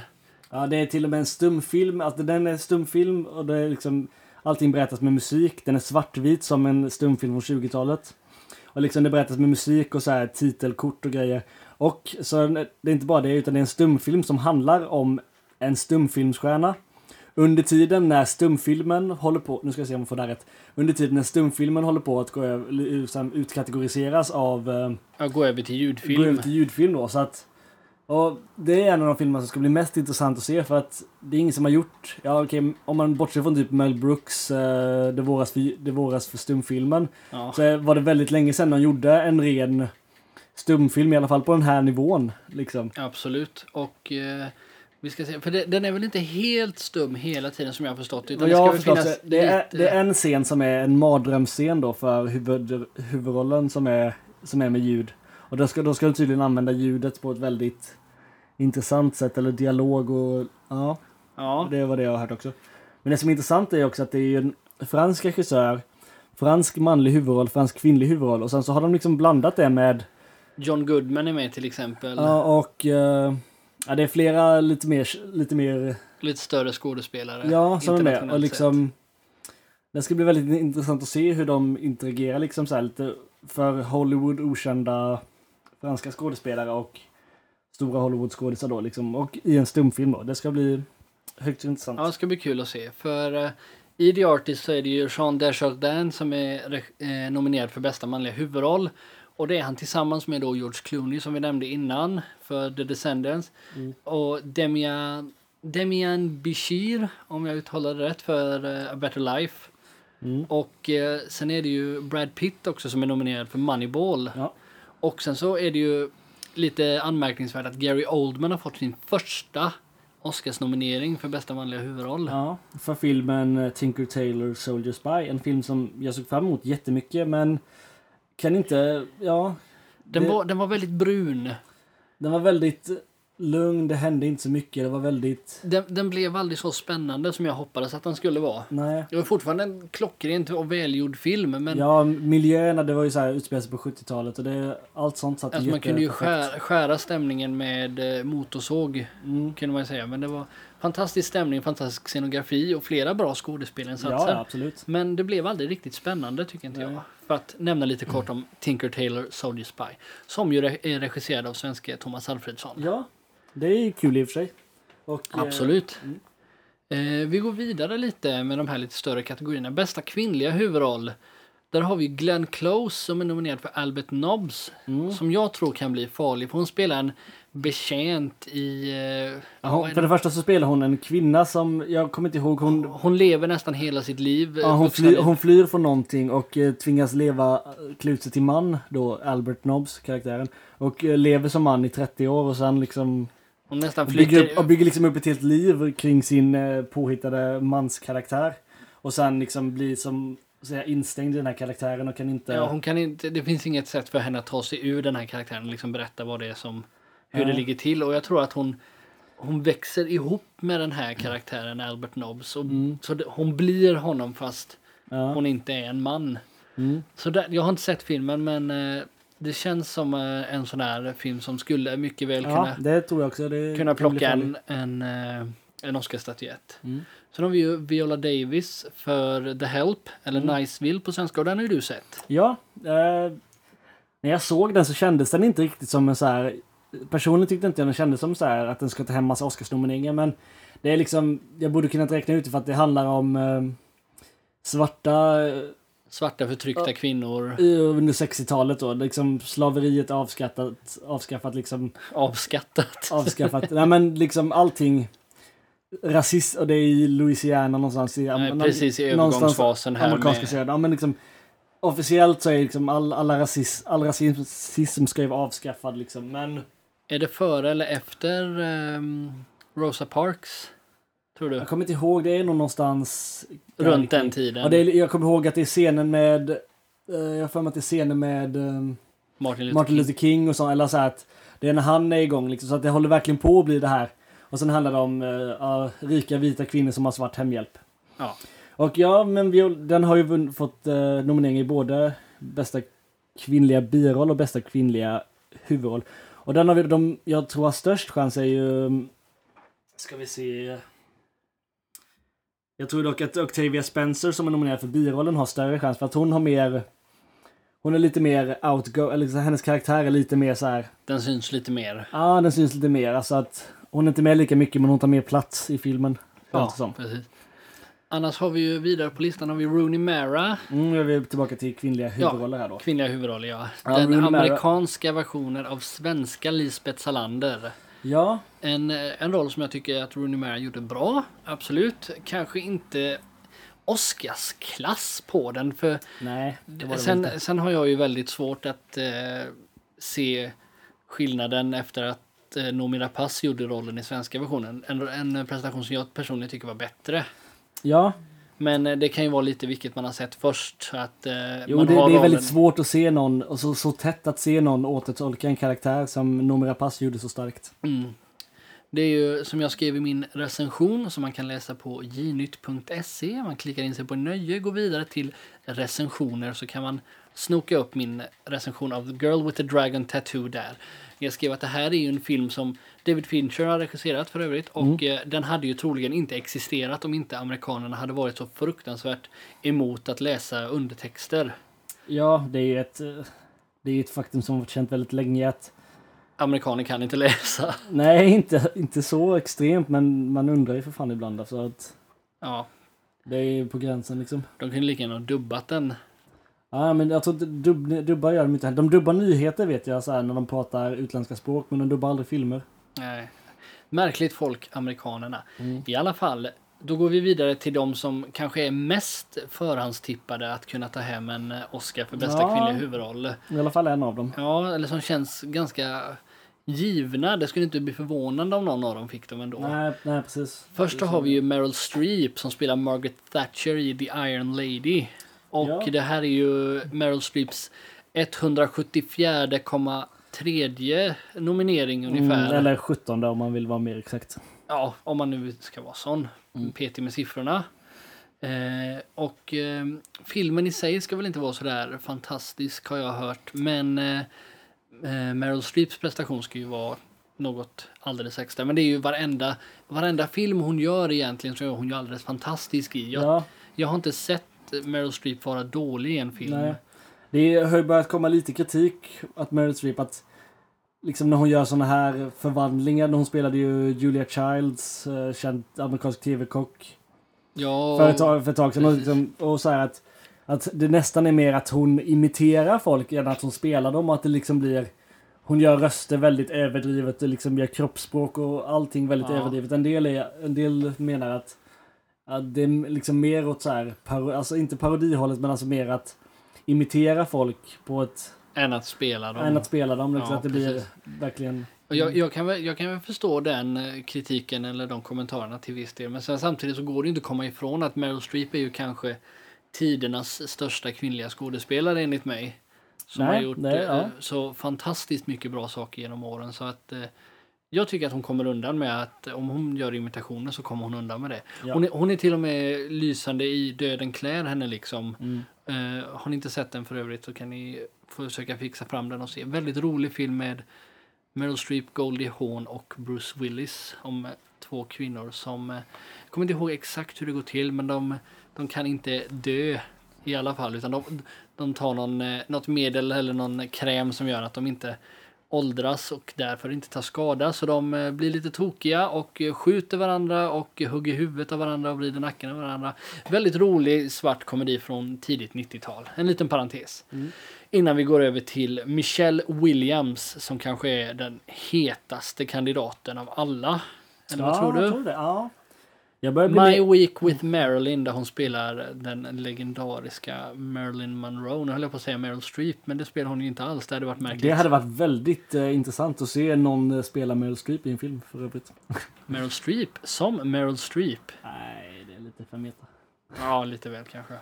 S2: Ja, det är till och med en stumfilm. Alltså, den är stumfilm och det är liksom allting berättas med musik. Den är svartvit som en stumfilm från 20-talet. Och liksom det berättas med musik och så här titelkort och grejer. Och så det är inte bara det, utan det är en stumfilm som handlar om en stumfilmsstjärna. Under tiden när stumfilmen håller på, nu ska jag se om jag får det rätt. Under tiden när stumfilmen håller på att gå över, liksom utkategoriseras av eh,
S1: Jag går över till
S2: Gå
S1: ljudfilm.
S2: över till ljudfilm då. Så att, och det är en av de filmer som ska bli mest intressant att se för att det är ingen som har gjort, ja okej, om man bortser från typ Mel Brooks uh, Det våras för, det våras för stumfilmen.
S1: Ja.
S2: Så var det väldigt länge sedan de gjorde en ren stumfilm, i alla fall på den här nivån. Liksom.
S1: Absolut. Och eh, vi ska se, för det, den är väl inte helt stum hela tiden som jag har förstått. Utan
S2: Och
S1: det
S2: jag
S1: ska
S2: förstått
S1: finnas
S2: det, är,
S1: lite...
S2: det är en scen som är en mardrömsscen då för huvud, huvudrollen som är, som är med ljud. Och då ska, då ska de tydligen använda ljudet på ett väldigt intressant sätt, eller dialog och ja.
S1: Ja,
S2: Det var det jag har hört också. Men det som är intressant är också att det är en fransk regissör, fransk manlig huvudroll, fransk kvinnlig huvudroll och sen så har de liksom blandat det med,
S1: John Goodman är med till exempel.
S2: ja och eh, ja, det är flera lite mer, lite mer,
S1: Lite större skådespelare.
S2: ja som är med och liksom det ska bli väldigt intressant att se hur de interagerar liksom så här lite för Hollywood okända franska skådespelare och stora Hollywood-skådisar då liksom och i en stumfilm då. Det ska bli högst intressant.
S1: Ja, det ska bli kul att se. För eh, i The Artist så är det ju Jean Desjardins som är eh, nominerad för bästa manliga huvudroll. Och det är han tillsammans med då George Clooney som vi nämnde innan för The Descendants.
S2: Mm.
S1: Och Demian, Demian Bichir, om jag uttalar det rätt, för eh, A Better Life.
S2: Mm.
S1: Och eh, sen är det ju Brad Pitt också som är nominerad för Moneyball.
S2: Ja.
S1: Och sen så är det ju lite anmärkningsvärt att Gary Oldman har fått sin första Oscarsnominering för bästa manliga huvudroll.
S2: Ja, för filmen eh, Tinker Tailor Soldier Spy. En film som jag såg fram emot jättemycket men kan inte, ja.
S1: Den,
S2: det-
S1: var, den var väldigt brun.
S2: Den var väldigt lugn, det hände inte så mycket. Det var väldigt,
S1: Den, den blev aldrig så spännande som jag hoppades att den skulle vara.
S2: nej.
S1: Det var fortfarande en klockrent och välgjord film men
S2: Ja, miljöerna, det var ju så här utspelade sig på 70-talet och det, allt sånt satt
S1: alltså man kunde ju skära, skära stämningen med eh, motorsåg
S2: Mm.
S1: kunde man ju säga. Men det var fantastisk stämning, fantastisk scenografi och flera bra skådespelarinsatser.
S2: Ja, absolut.
S1: Men det blev aldrig riktigt spännande tycker inte
S2: Nej.
S1: jag. För att nämna lite kort om Tinker Tailor Soldier Spy. Som ju är regisserad av svenska Thomas Alfredsson.
S2: Ja, det är ju kul i och för sig. Och, eh,
S1: Absolut.
S2: mm.
S1: Eh, vi går vidare lite med de här lite större kategorierna. Bästa kvinnliga huvudroll. Där har vi Glenn Close som är nominerad för Albert Nobbs.
S2: Mm.
S1: Som jag tror kan bli farlig. För hon spelar en betjänt i... Eh,
S2: Ja, hon, för
S1: det?
S2: första så spelar hon en kvinna som, jag kommer inte ihåg, hon,
S1: hon lever nästan hela sitt liv.
S2: Ja,
S1: eh,
S2: hon,
S1: vuxna
S2: fly, hon flyr från någonting och eh, tvingas leva, klä till man då, Albert Nobbs karaktären. Och eh, lever som man i 30 år och sen liksom
S1: hon nästan
S2: och bygger,
S1: flyter...
S2: upp, och bygger liksom upp ett helt liv kring sin eh, påhittade manskaraktär. Och sen liksom blir som säga, instängd i den här karaktären och kan inte...
S1: Ja, hon kan inte, det finns inget sätt för henne att ta sig ur den här karaktären och liksom berätta vad det är som, hur det
S2: Nej.
S1: ligger till. Och jag tror att hon, hon växer ihop med den här karaktären Albert Nobbs. Och,
S2: Mm.
S1: Så det, hon blir honom fast
S2: ja.
S1: hon inte är en man.
S2: Mm.
S1: Så där, jag har inte sett filmen men eh, det känns som eh, en sån där film som skulle mycket väl
S2: ja,
S1: kunna,
S2: det. Det
S1: kunna plocka en, en, eh, en Oscarsstatyett.
S2: Mm.
S1: Sen har vi ju Viola Davis för The Help, eller
S2: Mm.
S1: Niceville på svenska, och den har ju du sett.
S2: Ja. Eh, när jag såg den så kändes den inte riktigt som en så här... Personligen tyckte inte jag den kändes som så här att den ska ta hem massa Oscarsnomineringar men det är liksom, jag borde kunnat räkna ut det för att det handlar om eh, svarta eh,
S1: Svarta förtryckta kvinnor
S2: under 60-talet då. Liksom slaveriet avskattat, avskaffat liksom,
S1: avskattat.
S2: avskaffat, nej men liksom allting. Rasism, och det är i Louisiana någonstans i...
S1: Nej, precis i övergångsfasen här
S2: amerikanska
S1: med,
S2: södern. Ja, men liksom, officiellt så är liksom all, alla rasism, all rasism ska ju vara avskaffad liksom. Men
S1: Är det före eller efter ehm, Rosa Parks? Tror du?
S2: Jag kommer inte ihåg, det är nog någonstans...
S1: Runt den tiden.
S2: Ja, det är, jag kommer ihåg att det är scenen med... eh, jag har för mig att det är scenen med ehm,
S1: Martin Luther
S2: Martin
S1: King.
S2: Luther King och så, eller så att det är när han är igång liksom, så att det håller verkligen på att bli det här. Och sen handlar det om eh, rika vita kvinnor som har svart hemhjälp.
S1: Ja.
S2: Och ja, men Viol- den har ju fått eh, nominering i både bästa kvinnliga biroll och bästa kvinnliga huvudroll. Och den har vi, de jag tror har störst chans är ju... mm, Ska vi se... Jag tror dock att Octavia Spencer som är nominerad för birollen har större chans för att hon har mer... Hon är lite mer outgo, eller så hennes karaktär är lite mer så här.
S1: Den syns lite mer.
S2: Ja, den syns lite mer. Alltså att hon är inte med lika mycket men hon tar mer plats i filmen.
S1: Ja, precis. Annars har vi ju vidare på listan har vi Rooney Mara.
S2: Mm, jag vill tillbaka till kvinnliga huvudroller här då.
S1: Kvinnliga huvudroller, ja.
S2: Ja,
S1: Den
S2: Rooney Mara.
S1: amerikanska versionen av svenska Lisbeth Salander.
S2: Ja,
S1: En, en roll som jag tycker att Rooney Mara gjorde bra, absolut. Kanske inte Oscarsklass på den, för
S2: nej. Det det
S1: sen,
S2: inte.
S1: sen har jag ju väldigt svårt att eh, se skillnaden efter att eh, Noomi Rapace gjorde rollen i svenska versionen. En, en prestation som jag personligen tycker var bättre.
S2: Ja,
S1: Men eh, det kan ju vara lite vilket man har sett först. Att, eh,
S2: jo, det, det är
S1: rollen-
S2: väldigt svårt att se någon, och så, så tätt att se någon återtolka en karaktär som Noomi Rapace gjorde så starkt.
S1: Mm. Det är ju som jag skrev i min recension som man kan läsa på jnytt.se. Man klickar in sig på nöje, går vidare till recensioner så kan man snoka upp min recension av The Girl with the Dragon Tattoo där. Jag skrev att det här är ju en film som David Fincher har regisserat för övrigt och eh, den hade ju troligen inte existerat om inte amerikanerna hade varit så fruktansvärt emot att läsa undertexter.
S2: Ja, det är ju ett, eh, det är ett faktum som varit känt väldigt länge att
S1: Amerikaner kan inte läsa.
S2: Nej, inte, inte så extremt, men man undrar ju för fan ibland. Alltså att
S1: Ja,
S2: det är på gränsen liksom.
S1: de kunde lika gärna ha dubbat den.
S2: Ja, men jag tror inte dubb, dubbar gör de inte heller. De dubbar nyheter vet jag så här, när de pratar utländska språk, men de dubbar aldrig filmer.
S1: Nej. Märkligt folk, amerikanerna.
S2: Mm.
S1: I alla fall, då går vi vidare till de som kanske är mest förhandstippade att kunna ta hem en eh, Oscar för bästa
S2: Ja.
S1: kvinnliga huvudroll.
S2: I alla fall en av dem.
S1: Ja, eller som känns ganska givna. Det skulle inte bli förvånande om någon av dem fick dem ändå.
S2: Nej, nej precis.
S1: Först har vi ju Meryl Streep som spelar Margaret Thatcher i The Iron Lady. Och
S2: Ja.
S1: det här är ju Meryl Streeps 174,3 nominering ungefär.
S2: Mm, eller 17 om man vill vara mer exakt.
S1: Ja, om man nu ska vara sån.
S2: Mm.
S1: Petig med siffrorna. Eh, och eh, filmen i sig ska väl inte vara sådär fantastisk har jag hört. Men eh, eh, Meryl Streeps prestation ska ju vara något alldeles extra. Men det är ju varenda, varenda film hon gör egentligen så är hon ju alldeles fantastisk i. Jag,
S2: Ja,
S1: jag har inte sett Meryl Streep vara dålig i en film.
S2: nej. Det har ju börjat komma lite kritik att Meryl Streep att liksom när hon gör såna här förvandlingar. Hon spelade ju Julia Childs, eh, känd amerikansk tv-kock.
S1: Ja,
S2: för, ett tag, för ett tag sedan. Och, liksom, och så här att, att det nästan är mer att hon imiterar folk än att hon spelar dem. Och att det liksom blir... Hon gör röster väldigt överdrivet och liksom gör kroppsspråk och allting väldigt
S1: Ja.
S2: överdrivet. En del, är, en del menar att, att det är liksom mer åt så här, paro, alltså inte parodihållet men alltså mer att imitera folk på ett,
S1: än att spela dem.
S2: än att spela dem. Liksom,
S1: Ja,
S2: att det blir
S1: precis.
S2: verkligen...
S1: Och jag, jag, kan väl, jag kan väl förstå den eh, kritiken eller de kommentarerna till viss del. Men sen, samtidigt så går det inte att komma ifrån att Meryl Streep är ju kanske tidernas största kvinnliga skådespelare enligt mig. Som
S2: Nej,
S1: har gjort
S2: det-
S1: eh,
S2: ja.
S1: så fantastiskt mycket bra saker genom åren. Så att eh, jag tycker att hon kommer undan med att om hon gör imitationer så kommer hon undan med det.
S2: Ja.
S1: Hon, är, hon är till och med lysande i Döden klär henne liksom.
S2: Mm.
S1: Eh, har ni inte sett den för övrigt så kan ni försöka fixa fram den och se. Väldigt rolig film med Meryl Streep, Goldie Hawn och Bruce Willis om eh, två kvinnor som, eh, jag kommer inte ihåg exakt hur det går till men de, de kan inte dö i alla fall utan de, de tar någon, eh, något medel eller någon kräm som gör att de inte åldras och därför inte tar skada så de eh, blir lite tokiga och eh, skjuter varandra och hugger huvudet av varandra och vrider nacken av varandra. Väldigt rolig svart komedi från tidigt 90-tal. En liten parentes.
S2: Mm.
S1: Innan vi går över till Michelle Williams som kanske är den hetaste kandidaten av alla. Eller vad
S2: ja,
S1: tror
S2: jag
S1: du?
S2: tror det. Ja.
S1: My
S2: mer...
S1: Week with Marilyn där hon spelar den legendariska Marilyn Monroe. Nu höll jag på att säga Meryl Streep, men det spelar hon ju inte alls. Det hade varit märkligt.
S2: Det hade varit väldigt eh, intressant att se någon eh, spela Meryl Streep i en film för övrigt.
S1: Meryl Streep som Meryl Streep.
S2: Nej, det är lite för meta.
S1: Ja, lite väl kanske.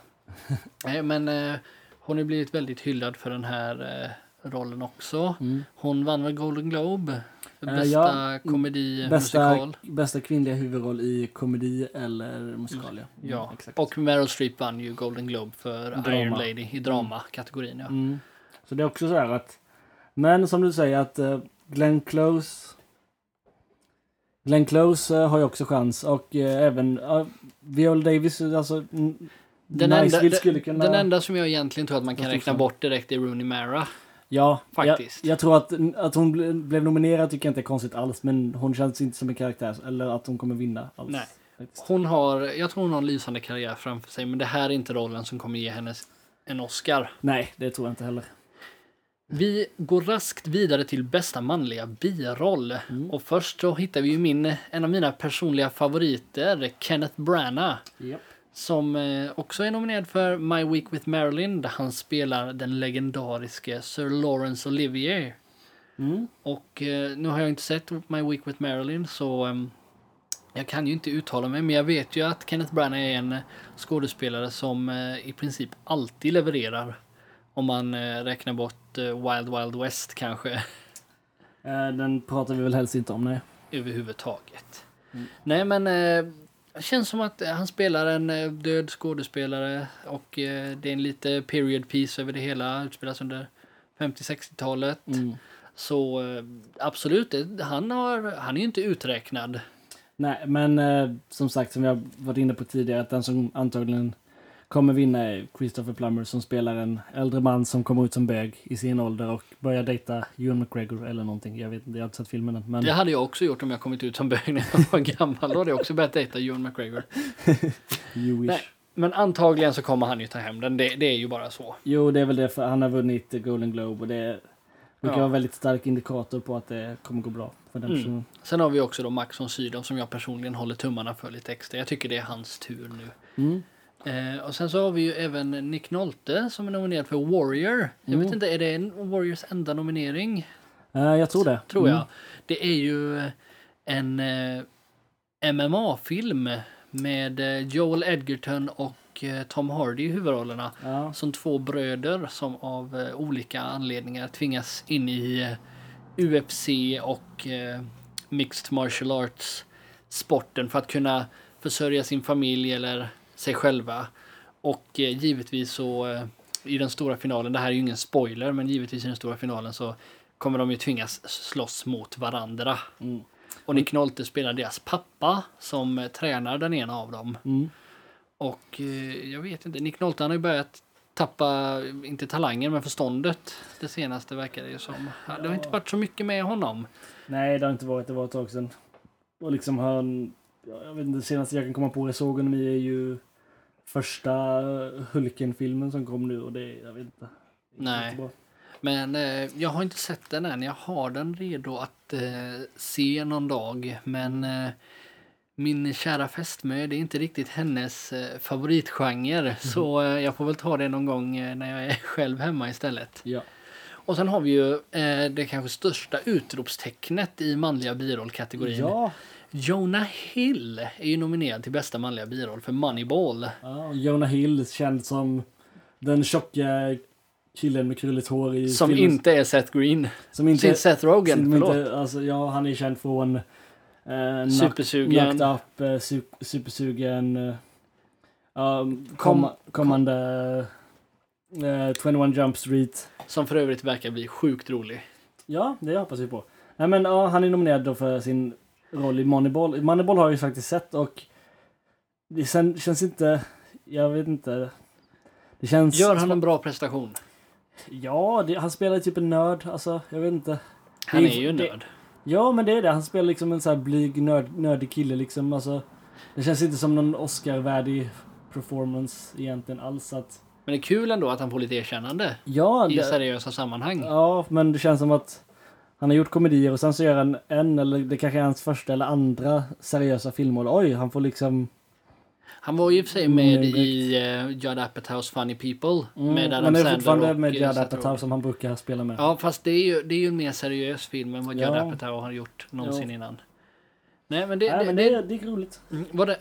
S1: Nej, men eh, hon har blivit väldigt hyllad för den här eh, rollen också.
S2: Mm.
S1: Hon vann väl Golden Globe?
S2: Eh,
S1: bästa
S2: ja,
S1: komedi
S2: Bästa,
S1: musikal.
S2: bästa kvinnliga huvudroll i komedi eller musikal, ja. Mm,
S1: Ja,
S2: exakt.
S1: och Meryl Streep vann ju Golden Globe för
S2: Drama.
S1: Iron Lady i drama-kategorin. Ja.
S2: Mm. Så det är också så här att... Men som du säger att uh, Glenn Close... Glenn Close eh, har ju också chans och eh, även uh, Viola Davis, alltså... Mm,
S1: Den,
S2: Niceville
S1: enda, den,
S2: kunna...
S1: den enda som jag egentligen tror att man kan räkna bort direkt är Rooney Mara.
S2: Ja,
S1: Faktiskt.
S2: Jag, jag tror att, att hon ble, blev nominerad tycker jag inte är konstigt alls, men hon känns inte som en karaktär, eller att hon kommer vinna alls.
S1: Nej.
S2: faktiskt.
S1: Hon har, jag tror hon har en lysande karriär framför sig, men det här är inte rollen som kommer ge henne en Oscar.
S2: Nej, det tror jag inte heller.
S1: Vi går raskt vidare till bästa manliga biroll.
S2: Mm.
S1: Och först så hittar vi ju min, en av mina personliga favoriter, Kenneth Branagh.
S2: Yep.
S1: Som eh, också är nominerad för My Week with Marilyn där han spelar den legendariske Sir Laurence Olivier.
S2: Mm.
S1: Och eh, nu har jag inte sett My Week with Marilyn så ehm, jag kan ju inte uttala mig men jag vet ju att Kenneth Branagh är en skådespelare som eh, i princip alltid levererar. Om man räknar bort Wild Wild West kanske
S2: den pratar vi väl helst inte om, nej.
S1: överhuvudtaget.
S2: Mm.
S1: Nej men det känns som att eh, han spelar en eh, död skådespelare och eh, det är en lite period piece över det hela. Utspelas under 50-60-talet.
S2: Mm.
S1: Så absolut, han, har, han är ju inte uträknad.
S2: Nej, men eh, som sagt, som har varit inne på tidigare, att den som antagligen kommer vinna är Christopher Plummer som spelar en äldre man som kommer ut som bög i sin ålder och börjar dejta Ewan McGregor eller någonting. Jag vet inte, jag har inte sett filmen än. Men
S1: Det hade jag också gjort om jag kommit ut som bög när jag var gammal. Då hade jag också börjat dejta Ewan McGregor.
S2: you wish.
S1: Nej. Men antagligen så kommer han ju ta hem den. Det, det är ju bara så.
S2: Jo, det är väl det för han har vunnit Golden Globe och det brukar
S1: Ja.
S2: vara väldigt stark indikator på att det kommer gå bra för den
S1: Mm.
S2: personen.
S1: Sen har vi också då Max von Sydow som jag personligen håller tummarna för lite extra. Jag tycker det är hans tur nu.
S2: Mm.
S1: Eh, och sen så har vi ju även Nick Nolte som är nominerad för Warrior. Jag
S2: Mm.
S1: vet inte, är det en Warriors enda nominering?
S2: Eh, jag tror det.
S1: Tror jag.
S2: Mm.
S1: Det är ju en eh, MMA-film med eh, Joel Edgerton och eh, Tom Hardy i huvudrollerna.
S2: Ja.
S1: Som två bröder som av eh, olika anledningar tvingas in i eh, UFC och eh, Mixed Martial Arts sporten för att kunna försörja sin familj eller sig själva. Och eh, givetvis så eh, i den stora finalen, det här är ju ingen spoiler, men givetvis i den stora finalen så kommer de ju tvingas slåss mot varandra.
S2: Mm.
S1: Och Nick Nolte spelar deras pappa som eh, tränar den ena av dem.
S2: Mm.
S1: Och jag vet inte, Nick Nolte han har ju börjat tappa, inte talangen men förståndet. Det senaste verkar det ju som. Det har inte varit så mycket med honom.
S2: Nej, det har inte varit. Det var ett tag sedan. Och liksom han... ja, Jag vet inte, det senaste jag kan komma på jag såg honom i är ju första Hulken-filmen som kom nu och det, jag vet inte.
S1: Nej. Men eh, jag har inte sett den än. Jag har den redo att eh, se någon dag. Men eh, min kära fästmö, det är inte riktigt hennes eh, favoritgenre. Så eh, jag får väl ta det någon gång eh, när jag är själv hemma istället.
S2: Ja.
S1: Och sen har vi ju eh, det kanske största utropstecknet i manliga birollkategorin.
S2: Ja.
S1: Jonah Hill är ju nominerad till bästa manliga biroll för Moneyball.
S2: ja. Jonah Hill känd som den tjocka killen med krulligt hår i
S1: Som
S2: filmen.
S1: inte är Seth Green.
S2: som inte,
S1: Inte Seth Rogen,
S2: som
S1: förlåt.
S2: inte, alltså, ja, han är känd från eh,
S1: Supersugen.
S2: Knocked Up, eh, su Supersugen, eh, um,
S1: Kom-
S2: kom, kommande eh, 21 Jump Street.
S1: Som för övrigt verkar bli sjukt rolig.
S2: Ja, det hoppas vi på. Nej, men ja, han är nominerad för sin roll i Moneyball. Moneyball har jag ju faktiskt sett och det sen, känns inte, jag vet inte. Det känns...
S1: Gör han en bra prestation?
S2: Ja, det, han spelar typ en nörd. Alltså, jag vet inte.
S1: Han är ju en nörd.
S2: Ja, men det är det. Han spelar liksom en så här blyg, nörd, nördig kille liksom. Alltså, det känns inte som någon Oscar-värdig performance egentligen alls. Att,
S1: Men det är kul ändå att han får lite erkännande
S2: ja,
S1: i
S2: det,
S1: seriösa sammanhang.
S2: ja, men det känns som att Han har gjort komedier och sen så gör han en, eller det kanske är hans första eller andra seriösa filmroll. Oj, han får liksom...
S1: Han var ju i och för sig med i uh, Judd Apatows Funny People.
S2: Mm,
S1: med Adam
S2: men är fortfarande
S1: och,
S2: med
S1: eh,
S2: Judd Apatow som han brukar spela med.
S1: Ja, fast det är ju, det är ju en mer seriös film än vad Judd
S2: Ja.
S1: Apatow har gjort någonsin
S2: Jo.
S1: innan. Nej, men det...
S2: Nej,
S1: det,
S2: men
S1: det,
S2: det, det är roligt.
S1: Mm, det,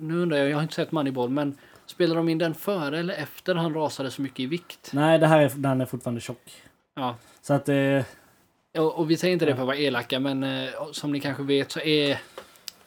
S1: nu undrar jag, jag har inte sett Moneyball, men spelar de in den före eller efter han rasade så mycket i vikt?
S2: Nej, det här är, den är fortfarande tjock.
S1: Ja.
S2: Så att det...
S1: Och, och vi säger inte det för att vara elaka, men eh, som ni kanske vet så är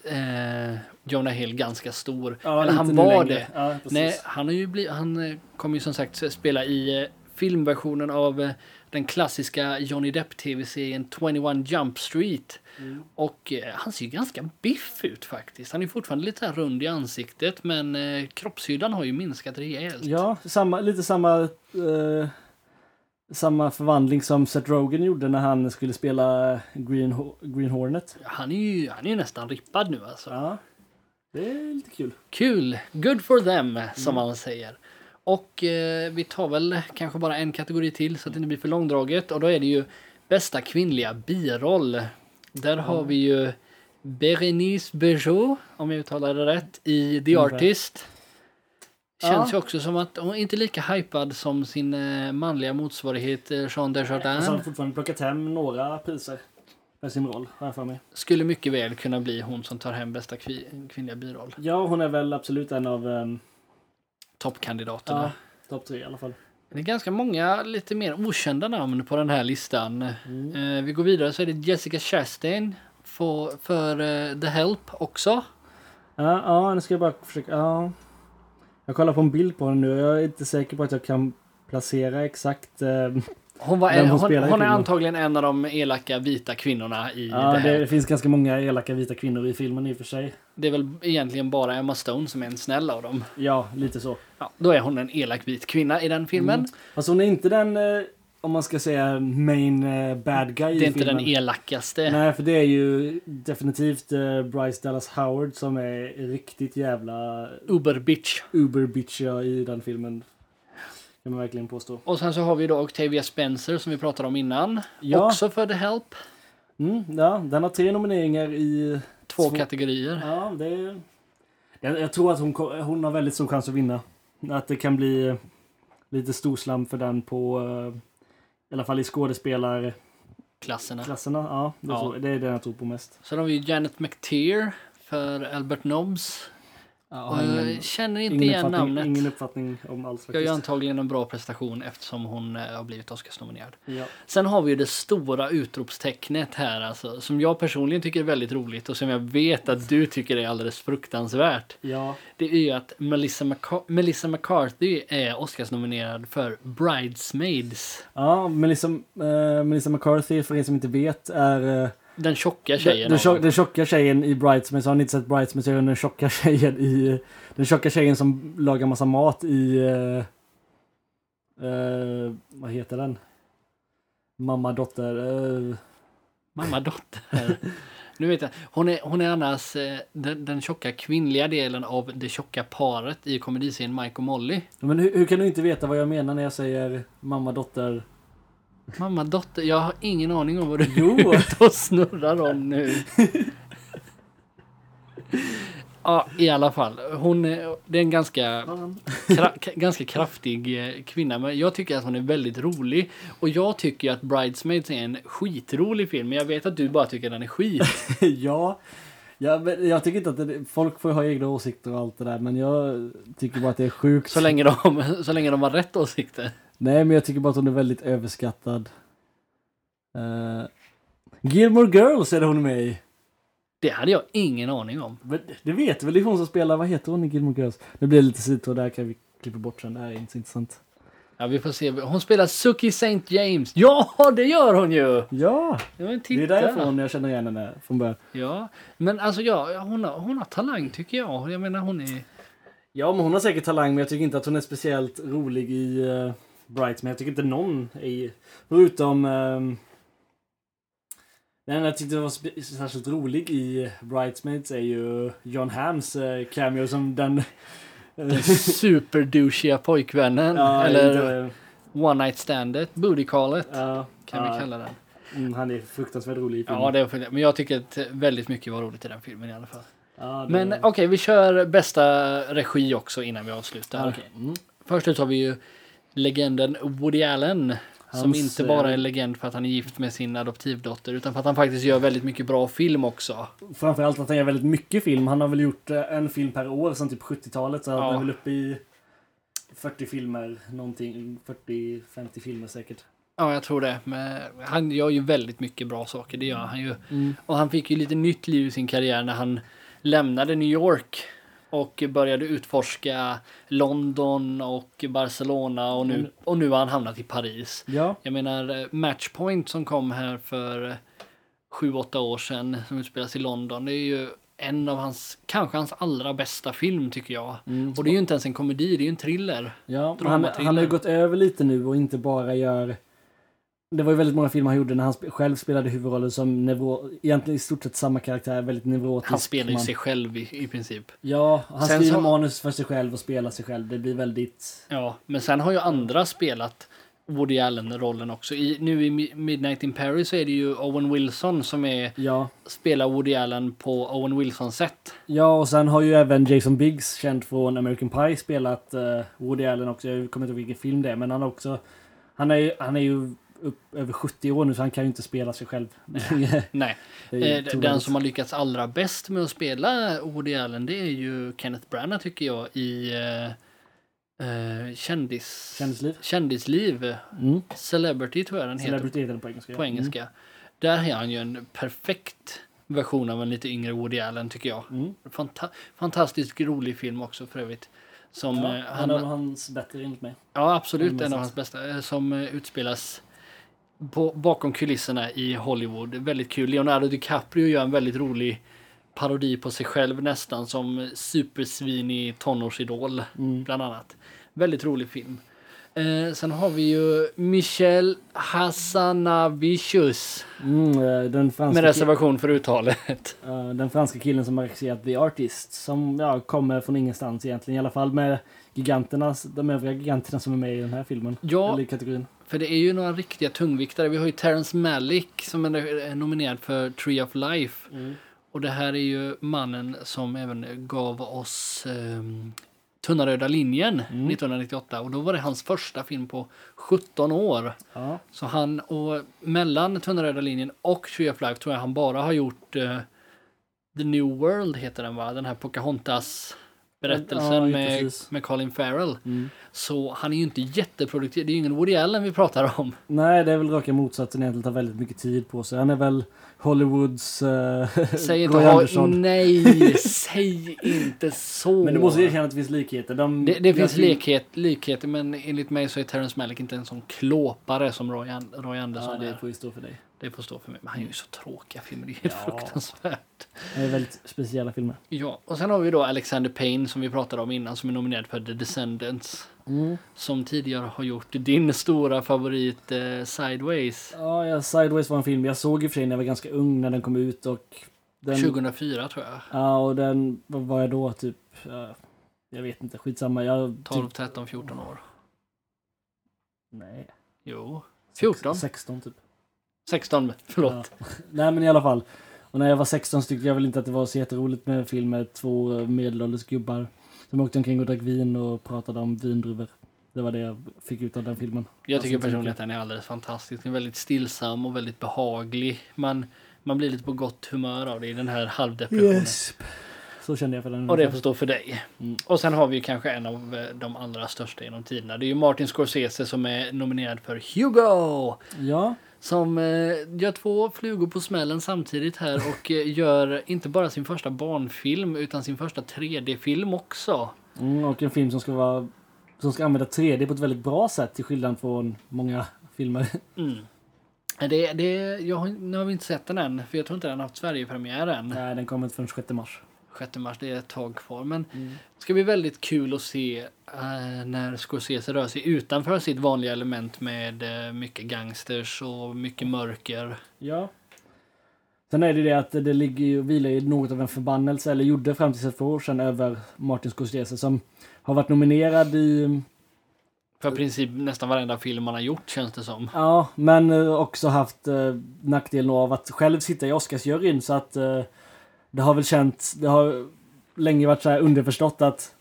S1: eh, Jonah Hill ganska stor.
S2: Ja,
S1: eller han var
S2: längre.
S1: det.
S2: Ja.
S1: Nej, han, har ju blivit, han eh, kommer ju som sagt spela i eh, filmversionen av eh, den klassiska Johnny Depp-tv-serien 21 Jump Street.
S2: Mm.
S1: Och eh, han ser ju ganska biff ut faktiskt. Han är fortfarande lite rund i ansiktet men eh, kroppshyddan har ju minskat rejält.
S2: Ja, samma, lite samma... eh, samma förvandling som Seth Rogen gjorde när han skulle spela Green, Ho- Green Hornet.
S1: Han är ju han är ju nästan rippad nu alltså.
S2: Ja, det är lite kul.
S1: Kul! Good for them,
S2: Mm.
S1: som man säger. Och eh, vi tar väl kanske bara en kategori till så att det inte blir för långdraget. Och då är det ju bästa kvinnliga biroll. Där har vi ju Berenice Bejo, om jag uttalar det rätt, i The
S2: Ungefär.
S1: Artist. Känns ju också som att hon är inte lika hypad som sin eh, manliga motsvarighet eh, Jean
S2: Och så har
S1: Desjardins.
S2: han fortfarande plockat hem några priser för sin roll, har jag för mig.
S1: Skulle mycket väl kunna bli hon som tar hem bästa kvi- kvinnliga biroll.
S2: Ja, hon är väl absolut en av um,
S1: Toppkandidaterna.
S2: ja, topp tre i alla fall.
S1: Det är ganska många lite mer okända namn på den här listan.
S2: Mm.
S1: Eh, vi går vidare så är det Jessica Chastain för, för eh, The Help också.
S2: Ja, ja, nu ska jag bara försöka... Ja. Jag kollar på en bild på henne nu. Jag är inte säker på att jag kan placera exakt. eh,
S1: Hon, var en,
S2: hon
S1: hon, hon är antagligen en av de elaka vita kvinnorna i
S2: ja, det,
S1: Help.
S2: finns ganska många elaka vita kvinnor i filmen i och för sig.
S1: Det är väl egentligen bara Emma Stone som är en snäll av dem.
S2: Ja, lite så.
S1: Ja, då är hon en elak vit kvinna i den filmen.
S2: Mm. Fast hon är inte den, eh, om man ska säga, main eh, bad guy
S1: Det är inte
S2: filmen.
S1: den elakaste.
S2: Nej, för det är ju definitivt eh, Bryce Dallas Howard som är riktigt jävla
S1: Uber-bitch.
S2: uber-bitch ja, i den filmen. Kan man verkligen påstå.
S1: Och sen så har vi då Octavia Spencer som vi pratade om innan.
S2: Ja.
S1: Också för The Help.
S2: Mm, ja, den har tre nomineringar i...
S1: Två
S2: Svår-
S1: kategorier.
S2: Ja, det är... Jag, jag tror att hon, hon har väldigt stor chans att vinna. Att det kan bli eh, lite storslam för den på... I alla fall i skådespelarklasserna.
S1: Klasserna.
S2: Ja, det,
S1: Ja.
S2: Tror, det är det jag tror på mest.
S1: Sen har vi Janet McTeer för Albert Nobbs.
S2: Ja,
S1: jag känner inte
S2: ingen,
S1: igen namnet.
S2: ingen uppfattning om alls
S1: Gör ju
S2: faktiskt.
S1: antagligen en bra prestation eftersom hon eh, har blivit Oscarsnominerad.
S2: Ja.
S1: Sen har vi ju det stora utropstecknet här alltså, som jag personligen tycker är väldigt roligt och som jag vet att du tycker är alldeles fruktansvärt.
S2: ja,
S1: Det är ju att Melissa, McCar- Melissa McCarthy är Oscarsnominerad för Bridesmaids.
S2: ja Melissa, eh, Melissa McCarthy, för er som inte vet, är...
S1: Den tjocka tjejen.
S2: Den, den, den tjocka tjejen i Bridesmaids, har ni inte sett Bridesmaids så är den tjocka tjejen i... Den tjocka tjejen som lagar massa mat i... eh, eh, vad heter den? Mamma, dotter... eh,
S1: Mamma dotter. Nu vet jag. Hon är, hon är annars den, den tjocka kvinnliga delen av det tjocka paret i komediserien Mike och Molly.
S2: men hur, hur kan du inte veta vad jag menar när jag säger mamma, dotter?
S1: Mamma dotter, jag har ingen aning om vad du är ute och snurrar om nu. Ja, i alla fall. Hon är, det är en ganska, kra, ganska kraftig eh, kvinna, men jag tycker att hon är väldigt rolig. Och jag tycker att Bridesmaids är en skitrolig film, men jag vet att du bara tycker den är skit.
S2: ja. Ja, men jag tycker inte att det, folk får ha egna åsikter och allt det där men jag tycker bara att det är sjukt.
S1: Så länge de, så länge de har rätt åsikter.
S2: Nej men jag tycker bara att hon är väldigt överskattad. Uh, Gilmore Girls är det hon är med i.
S1: Det hade jag ingen aning om.
S2: Men det vet väl, det är hon som spelar, vad heter hon i Gilmore Girls? Nu blir det lite sidtår där kan vi klippa bort sen, det här är inte så intressant.
S1: Ja, vi får se. Hon spelar Suki St. James. Ja, det gör hon ju!
S2: Ja, det är därifrån jag känner igen henne från början.
S1: Ja, men alltså ja, hon har, hon har talang tycker jag. Jag menar hon är...
S2: Ja men hon har säkert talang men jag tycker inte att hon är speciellt rolig i uh, Bright. Men jag tycker inte någon är förutom um, den enda jag tyckte var särskilt rolig i Bridesmaids är ju John Hams eh, cameo som den...
S1: Den superdouchiga pojkvännen.
S2: ja,
S1: eller
S2: lite,
S1: one night standet, booty callet
S2: ja,
S1: kan
S2: ja,
S1: vi kalla den.
S2: Mm, han är fruktansvärt rolig i filmen.
S1: Ja, det är, men jag tycker att väldigt mycket var roligt i den filmen i alla fall.
S2: Ja, det-
S1: Men okej, vi kör bästa regi också innan vi avslutar.
S2: Okej. Mm.
S1: Först ut har vi ju legenden Woody Allen. som
S2: Hans,
S1: inte bara är
S2: eh,
S1: en legend för att han är gift med sin adoptivdotter utan för att han faktiskt gör väldigt mycket bra film också.
S2: Framförallt att han gör väldigt mycket film. Han har väl gjort eh, en film per år sedan typ 70-talet. Så
S1: Ja.
S2: han är väl uppe i 40 filmer, någonting. 40-50 filmer säkert.
S1: Ja, jag tror det. Men han gör ju väldigt mycket bra saker, det gör han ju.
S2: Mm.
S1: Och han fick ju lite nytt liv i sin karriär när han lämnade New York och började utforska London och Barcelona och nu, och nu har han hamnat i Paris.
S2: Ja,
S1: Jag menar eh, Matchpoint som kom här för eh, sju, åtta år sedan som utspelas i London. Det är ju en av hans, kanske hans allra bästa film tycker jag.
S2: Mm.
S1: Och det är ju inte ens en komedi, det är ju en thriller.
S2: ja. Han, han har ju gått över lite nu och inte bara gör... Det var ju väldigt många filmer han gjorde när han själv spelade huvudrollen som neuro... Egentligen i stort sett samma karaktär, väldigt neurotisk.
S1: Han spelar ju
S2: man.
S1: sig själv i, i princip.
S2: Ja, han
S1: Sen
S2: skriver
S1: så-
S2: manus för sig själv och spelar sig själv. Det blir väldigt...
S1: Ja, men sen har ju andra spelat Woody Allen-rollen också. I, nu i Mi- Midnight in Paris så är det ju Owen Wilson som är,
S2: Ja.
S1: spelar Woody Allen på Owen Wilson-sätt.
S2: Ja, och sen har ju även Jason Biggs, känd från American Pie, spelat uh, Woody Allen också. Jag kommer inte ihåg vilken film det är, men han har också... Han är, ju- han är ju upp över 70 år nu, så han kan ju inte spela sig själv.
S1: Nej, eh, den som har lyckats allra bäst med att spela Woody Allen det är ju Kenneth Branagh tycker jag i eh, eh, kändis,
S2: Kändisliv.
S1: kändisliv.
S2: Mm.
S1: Celebrity tror jag den heter
S2: Celebrity heter den på engelska.
S1: på engelska. Där är han ju en perfekt version av en lite yngre Woody Allen tycker jag.
S2: Mm.
S1: Fanta fantastiskt rolig film också för övrigt. Som,
S2: Ja,
S1: eh,
S2: han
S1: han,
S2: har hans bättre enligt mig.
S1: ja, absolut en av hans bästa. Som utspelas på, bakom kulisserna i Hollywood. Väldigt kul. Leonardo DiCaprio gör en väldigt rolig parodi på sig själv nästan som supersvinig tonårsidol
S2: Mm.
S1: bland annat. Väldigt rolig film. Eh, sen har vi ju Michel Hassanavicius
S2: Mm, eh, den, franska
S1: med reservation för uttalet.
S2: eh, den franska killen som har regisserat The Artist. Som ja, kommer från ingenstans egentligen. I alla fall med giganterna, de övriga giganterna som är med i den här filmen.
S1: Ja,
S2: Eller kategorin.
S1: För det är ju några riktiga tungviktare. Vi har ju Terrence Malick som är nominerad för Tree of Life. Och det här är ju mannen som även gav oss um, Tunna röda linjen
S2: Mm.
S1: 1998 och då var det hans första film på 17 år.
S2: Ja.
S1: Så han och mellan Tunna röda linjen och Tree of Life tror jag han bara har gjort eh, The New World heter den va? Den här Pocahontas berättelsen
S2: Ja,
S1: med,
S2: precis.
S1: med Colin Farrell.
S2: Mm.
S1: Så han är ju inte jätteproduktiv. Det är ju ingen Woody Allen vi pratar om.
S2: Nej, det är väl raka motsatsen egentligen. Tar väldigt mycket tid på sig. Han är väl Hollywoods uh,
S1: Säg inte
S2: Andersson.
S1: nej, säg inte så.
S2: Men du måste erkänna att det finns likheter. De,
S1: det, det finns likhet, likheter men enligt mig så är Terrence Malick inte en sån klåpare som Roy, An- Roy Andersson
S2: Ja, det
S1: är.
S2: får ju stå för dig.
S1: Det får stå för mig. Men han gör ju så tråkiga filmer. Det är helt
S2: Ja.
S1: fruktansvärt.
S2: Det är väldigt speciella filmer.
S1: Ja, och sen har vi då Alexander Payne som vi pratade om innan som är nominerad för The Descendants.
S2: Mm.
S1: Som tidigare har gjort din stora favorit eh, Sideways.
S2: Ja, ja, Sideways var en film jag såg i och för sig när jag var ganska ung när den kom ut och... Den,
S1: 2004 tror jag.
S2: Ja, och den... Vad var jag då? Typ... ja, jag vet inte, skitsamma. Jag...
S1: 12,
S2: Typ,
S1: 13, 14 år.
S2: nej.
S1: Jo.
S2: sex-
S1: 14?
S2: 16 typ.
S1: 16, förlåt.
S2: Ja. Nej, men i alla fall. Och när jag var 16 så tyckte jag väl inte att det var så jätteroligt med en film med två medelålders gubbar som åkte omkring och drack vin och pratade om vindruvor. Det var det jag fick ut av den filmen.
S1: Jag tycker
S2: Alltså,
S1: personligen att den är alldeles fantastisk. Den är väldigt stillsam och väldigt behaglig. Man, man blir lite på gott humör av det i den här halvdepressionen.
S2: Så kände jag för den.
S1: Och det får stå för dig.
S2: Mm.
S1: Och sen har vi kanske en av eh, de allra största genom tiderna. Det är ju Martin Scorsese som är nominerad för Hugo.
S2: Ja,
S1: Som eh, gör två flugor på smällen samtidigt här och eh, gör inte bara sin första barnfilm utan sin första 3D-film också.
S2: mm, och en film som ska vara som ska använda 3D på ett väldigt bra sätt till skillnad från många filmer.
S1: Mm. Det, det, jag har, nu har vi inte sett den än, för jag tror inte den har haft Sverigepremiär än.
S2: Nej, den kommer inte förrän 6 mars.
S1: 6 mars, det är ett tag kvar. Men
S2: Mm.
S1: det ska bli väldigt kul att se eh, när Scorsese rör sig utanför sitt vanliga element med eh, mycket gangsters och mycket mörker.
S2: Ja. Sen är det det att det ligger ju, vilar ju något av en förbannelse, eller gjorde fram till för två år sedan, över Martin Scorsese som har varit nominerad i
S1: För i princip nästan varenda film man har gjort känns det som.
S2: Ja, men eh, också haft eh, nackdelen av att själv sitta i Oscarsjuryn så att eh, det har väl känts, det har länge varit så här underförstått att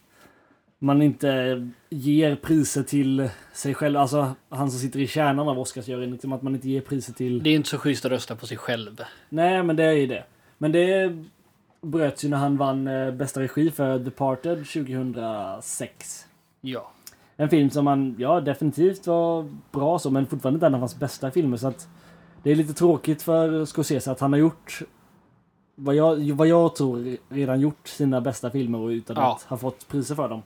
S2: man inte ger priser till sig själv, alltså han som sitter i kärnan av Oscarsjuryn, liksom att man inte ger priser till...
S1: Det är inte så schysst att rösta på sig själv.
S2: Nej, men det är ju det. Men det bröts ju när han vann eh, bästa regi för Departed 2006.
S1: Ja.
S2: En film som man, ja definitivt var bra så, men fortfarande inte en av hans bästa filmer. Så att det är lite tråkigt för Scorsese att han har gjort vad jag, vad jag tror redan gjort sina bästa filmer och utan
S1: Ja.
S2: att ha fått priser för dem.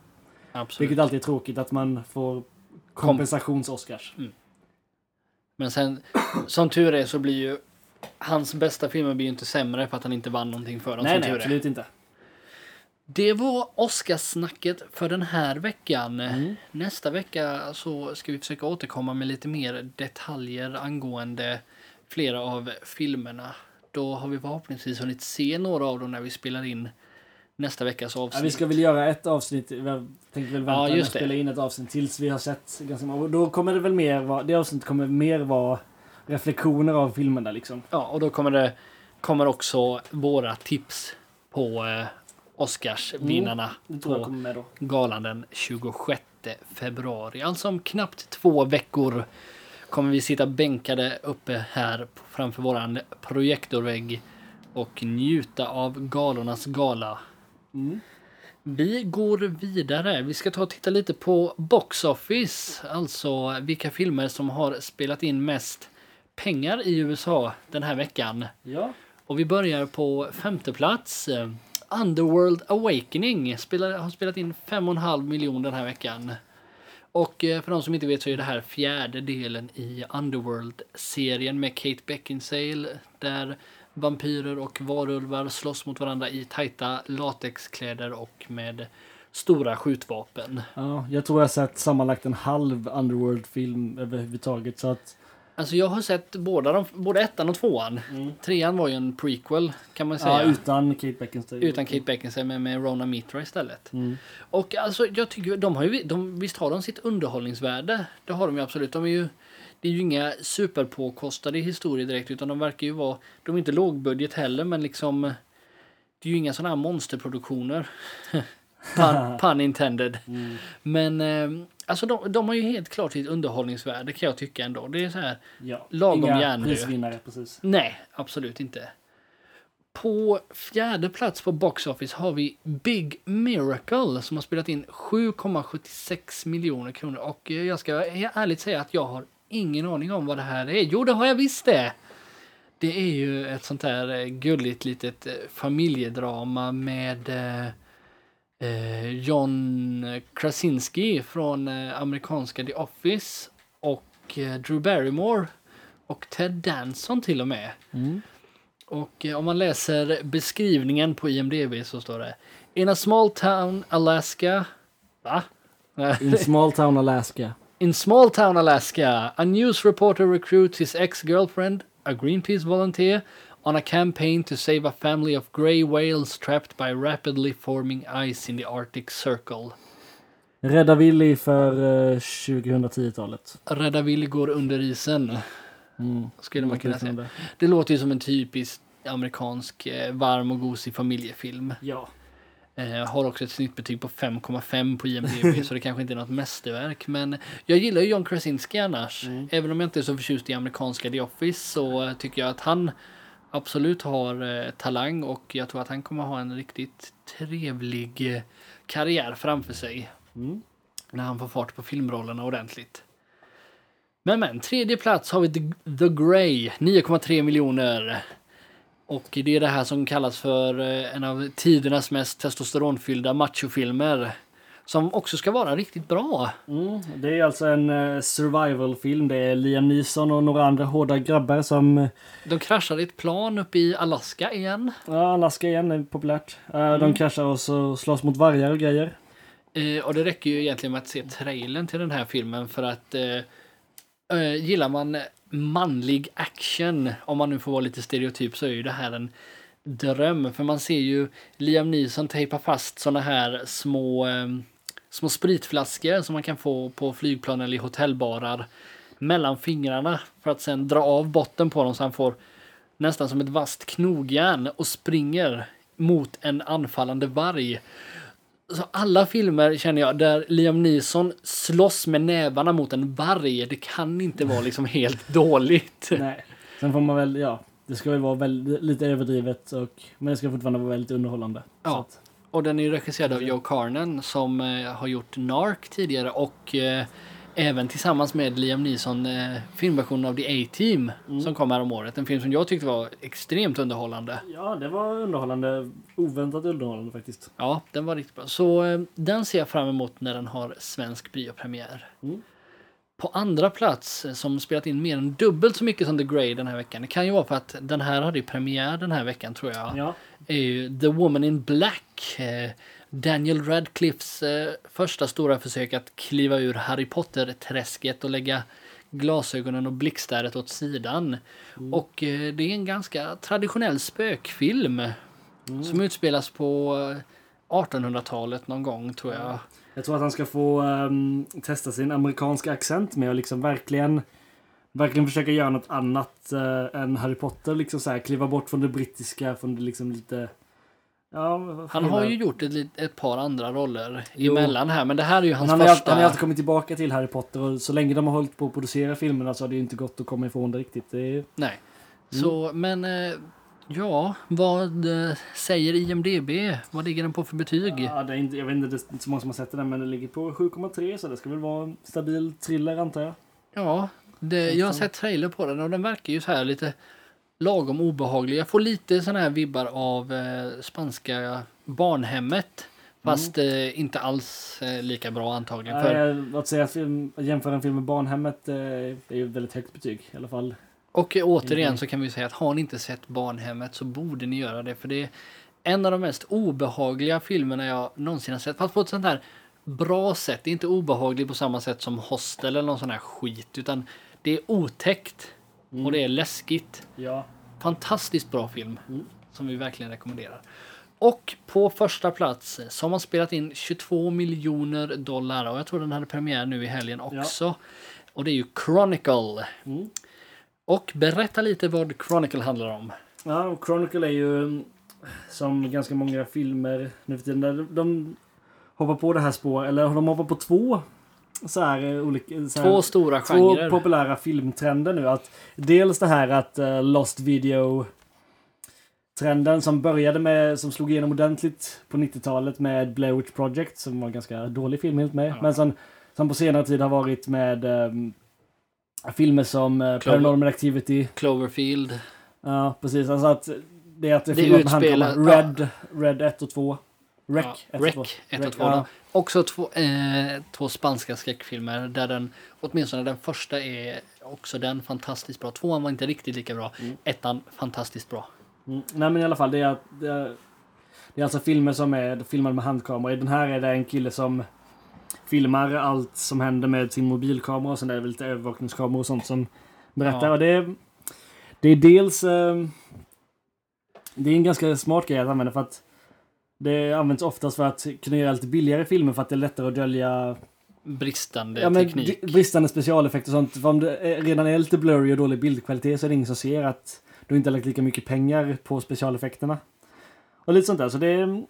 S1: Absolut.
S2: Vilket alltid är tråkigt att man får kompensations-Oscars.
S1: Men sen, som tur är så blir ju hans bästa filmer blir ju inte sämre för att han inte vann någonting för dem.
S2: Nej, nej, absolut inte.
S1: Det var Oscarssnacket för den här veckan.
S2: Mm.
S1: Nästa vecka så ska vi försöka återkomma med lite mer detaljer angående flera av filmerna. Då har vi förhoppningsvis hunnit se några av dem när vi spelar in nästa veckas avsnitt.
S2: Ja, vi ska väl göra ett avsnitt, jag tänkte väl vänta
S1: Ja,
S2: med att spela in ett avsnitt tills vi har sett ganska många. Då kommer det väl mer vara, det avsnittet kommer mer vara reflektioner av filmerna liksom.
S1: Ja, och då kommer det kommer också våra tips på eh, Oscarsvinnarna
S2: jag
S1: på galan den 26 februari. Alltså om knappt två veckor kommer vi sitta bänkade uppe här framför våran projektorvägg och njuta av galornas gala.
S2: Mm.
S1: Vi går vidare. Vi ska ta och titta lite på Box Office, alltså vilka filmer som har spelat in mest pengar i USA den här veckan.
S2: Ja.
S1: Och vi börjar på femte plats. Underworld Awakening spelar, har spelat in 5,5 miljoner den här veckan. Och eh, för de som inte vet så är det här fjärde delen i Underworld-serien med Kate Beckinsale där vampyrer och varulvar slåss mot varandra i tajta latexkläder och med stora skjutvapen.
S2: ja. Jag tror jag sett sammanlagt en halv Underworld-film överhuvudtaget så att...
S1: Alltså jag har sett båda, de, både ettan och tvåan. Trean var ju en prequel kan man säga.
S2: Ja, utan Kate Beckinsale.
S1: Utan Kate Beckinsale men med Rona Mitra istället.
S2: Mm.
S1: Och alltså jag tycker de har ju, de, visst har de sitt underhållningsvärde. Det har de ju absolut. De är ju, det är ju inga superpåkostade historier direkt utan de verkar ju vara, de är inte lågbudget heller men liksom det är ju inga sådana här monsterproduktioner. pun, pun intended.
S2: Mm.
S1: Men eh, alltså de, de har ju helt klart sitt underhållningsvärde kan jag tycka ändå. Det är så här,
S2: Ja.
S1: Lagom
S2: prisvinnare, precis.
S1: Nej, absolut inte. På fjärde plats på Box Office har vi Big Miracle som har spelat in 7,76 miljoner kronor. Och eh, jag ska ärligt säga att jag har ingen aning om vad det här är. Jo, det har jag visst det! Det är ju ett sånt här eh, gulligt litet eh, familjedrama med John Krasinski från eh, amerikanska The Office och eh, Drew Barrymore och Ted Danson till och med.
S2: Mm.
S1: Och eh, om man läser beskrivningen på IMDB så står det In a small town Alaska Va?
S2: In small town Alaska.
S1: In small town Alaska, a news reporter recruits his ex-girlfriend, a Greenpeace volunteer, on a campaign to save a family of grey whales trapped by rapidly forming ice in the Arctic Circle.
S2: Rädda Willy för eh, 2010-talet.
S1: Rädda Willy går under isen,
S2: Mm.
S1: skulle man kunna säga. Det låter ju som en typisk amerikansk eh, varm och gosig familjefilm.
S2: Ja.
S1: Eh, har också ett snittbetyg på 5,5 på IMDB så det kanske inte är något mästerverk. Men jag gillar ju John Krasinski annars.
S2: Mm.
S1: Även om jag inte är så förtjust i amerikanska The Office så tycker jag att han absolut har eh, talang och jag tror att han kommer ha en riktigt trevlig eh, karriär framför sig.
S2: Mm.
S1: När han får fart på filmrollerna ordentligt. Men men, tredje plats har vi The, Grey, 9,3 miljoner. Och det är det här som kallas för eh, en av tidernas mest testosteronfyllda machofilmer. Som också ska vara riktigt bra.
S2: Mm. Det är alltså en uh, survival-film. Det är Liam Neeson och några andra hårda grabbar som... eh,
S1: De kraschar i ett plan uppe i Alaska igen.
S2: Ja, Alaska igen är populärt. Eh,
S1: Mm.
S2: De kraschar och så slåss mot vargar och grejer.
S1: Eh, och det räcker ju egentligen med att se trailern till den här filmen för att eh, gillar man manlig action, om man nu får vara lite stereotyp, så är ju det här en dröm. För man ser ju Liam Neeson tejpa fast såna här små eh, små spritflaskor som man kan få på flygplan eller i hotellbarar mellan fingrarna för att sen dra av botten på dem så han får nästan som ett vasst knogjärn och springer mot en anfallande varg. Så alla filmer känner jag där Liam Neeson slåss med nävarna mot en varg, det kan inte vara liksom helt dåligt.
S2: Nej. Sen får man väl, ja. Det ska väl vara väldigt, lite överdrivet och, men det ska fortfarande vara väldigt underhållande.
S1: Ja.
S2: Så att,
S1: Och den är regisserad av Joe Carnan som eh, har gjort Narc tidigare och eh, även tillsammans med Liam Neeson eh, filmversionen av The A-Team som kom här om året. En film som jag tyckte var extremt underhållande.
S2: ja, det var underhållande. Oväntat underhållande faktiskt.
S1: Ja, den var riktigt bra. Så eh, den ser jag fram emot när den har svensk biopremiär.
S2: Mm.
S1: På andra plats, eh, som spelat in mer än dubbelt så mycket som The Grey den här veckan. Det kan ju vara för att den här hade premiär den här veckan tror jag.
S2: Ja.
S1: är ju The Woman in Black. Eh, Daniel Radcliffes eh, första stora försök att kliva ur Harry Potter-träsket och lägga glasögonen och blixtstäret åt sidan. Och eh, det är en ganska traditionell spökfilm som utspelas på eh, 1800-talet någon gång tror jag.
S2: Jag tror att han ska få ehm, testa sin amerikanska accent med och liksom verkligen Verkligen försöka göra något annat eh, än Harry Potter. Liksom så här, kliva bort från det brittiska, från det liksom lite... Ja,
S1: Han har ju gjort ett, ett par andra roller emellan här, men det här är ju hans
S2: han, har
S1: första...
S2: alltid, han har alltid kommit tillbaka till Harry Potter och så länge de har hållit på att producera filmerna så har det ju inte gått att komma ifrån det riktigt. Det är,
S1: Nej.
S2: Mm.
S1: Så, men eh, ja, vad eh, säger IMDB? Vad ligger den på för betyg?
S2: ja, det är inte, jag vet inte, det är inte så många som har sett den men det ligger på 7,3 så det ska väl vara en stabil thriller antar jag.
S1: Ja, det, jag har sett trailer på den och den verkar ju så här lite lagom obehaglig. Jag får lite såna här vibbar av eh, spanska barnhemmet. Fast eh, inte alls eh, lika bra antagligen. För,
S2: att säga film, att jämföra en film med Barnhemmet eh, är ju ett väldigt högt betyg i alla fall.
S1: Och eh, återigen så kan vi säga att har ni inte sett barnhemmet så borde ni göra det. För det är en av de mest obehagliga filmerna jag någonsin har sett. Fast på ett sånt här bra sätt. Det är inte obehagligt på samma sätt som Hostel eller någon sån här skit. Utan det är otäckt och det är läskigt.
S2: Ja.
S1: Fantastiskt bra film
S2: Mm.
S1: som vi verkligen rekommenderar. Och på första plats så har man spelat in 22 miljoner dollar och jag tror den hade premiär nu i helgen också. Och det är ju Chronicle.
S2: Mm.
S1: Och berätta lite vad Chronicle handlar om.
S2: Ja, Chronicle är ju som ganska många filmer nu för tiden. Där de hoppar på det här spåret, eller de hoppar på två så här eh, olika... Så här,
S1: Två stora
S2: två
S1: genrer.
S2: populära filmtrender nu. Att dels det här att eh, Lost Video trenden som började med, som slog igenom ordentligt på 90-talet med Blair Witch Project som var en ganska dålig film helt med.
S1: Ja.
S2: Men som, som på senare tid har varit med ehm, filmer som eh,
S1: Clover-
S2: Paranormal Activity.
S1: Cloverfield.
S2: Ja, precis. Alltså att det är att det
S1: Det
S2: filmer
S1: utspelar-
S2: handkammare. Red, Red 1 och 2. Rec
S1: Ja,
S2: 1 och
S1: Rec
S2: 2.
S1: 1 och
S2: Rec,
S1: 2.
S2: ja.
S1: Också två, eh, två spanska skräckfilmer där den, åtminstone den första är också den fantastiskt bra. Tvåan var inte riktigt lika bra.
S2: Mm.
S1: Ettan fantastiskt bra.
S2: Mm. Nej men i alla fall, det är, det är, det är alltså filmer som är filmade med handkamera. I den här är det en kille som filmar allt som händer med sin mobilkamera och sen är det väl lite övervakningskameror och sånt som berättar.
S1: Ja.
S2: Och det, är, det är dels... Eh, det är en ganska smart grej att använda för att det används oftast för att kunna göra lite billigare filmer för att det är lättare att dölja
S1: Bristande
S2: ja, men
S1: teknik.
S2: bristande specialeffekter och sånt. För om det är, redan är lite blurry och dålig bildkvalitet så är det ingen som ser att du inte har lagt lika mycket pengar på specialeffekterna. Och lite sånt där. Så det,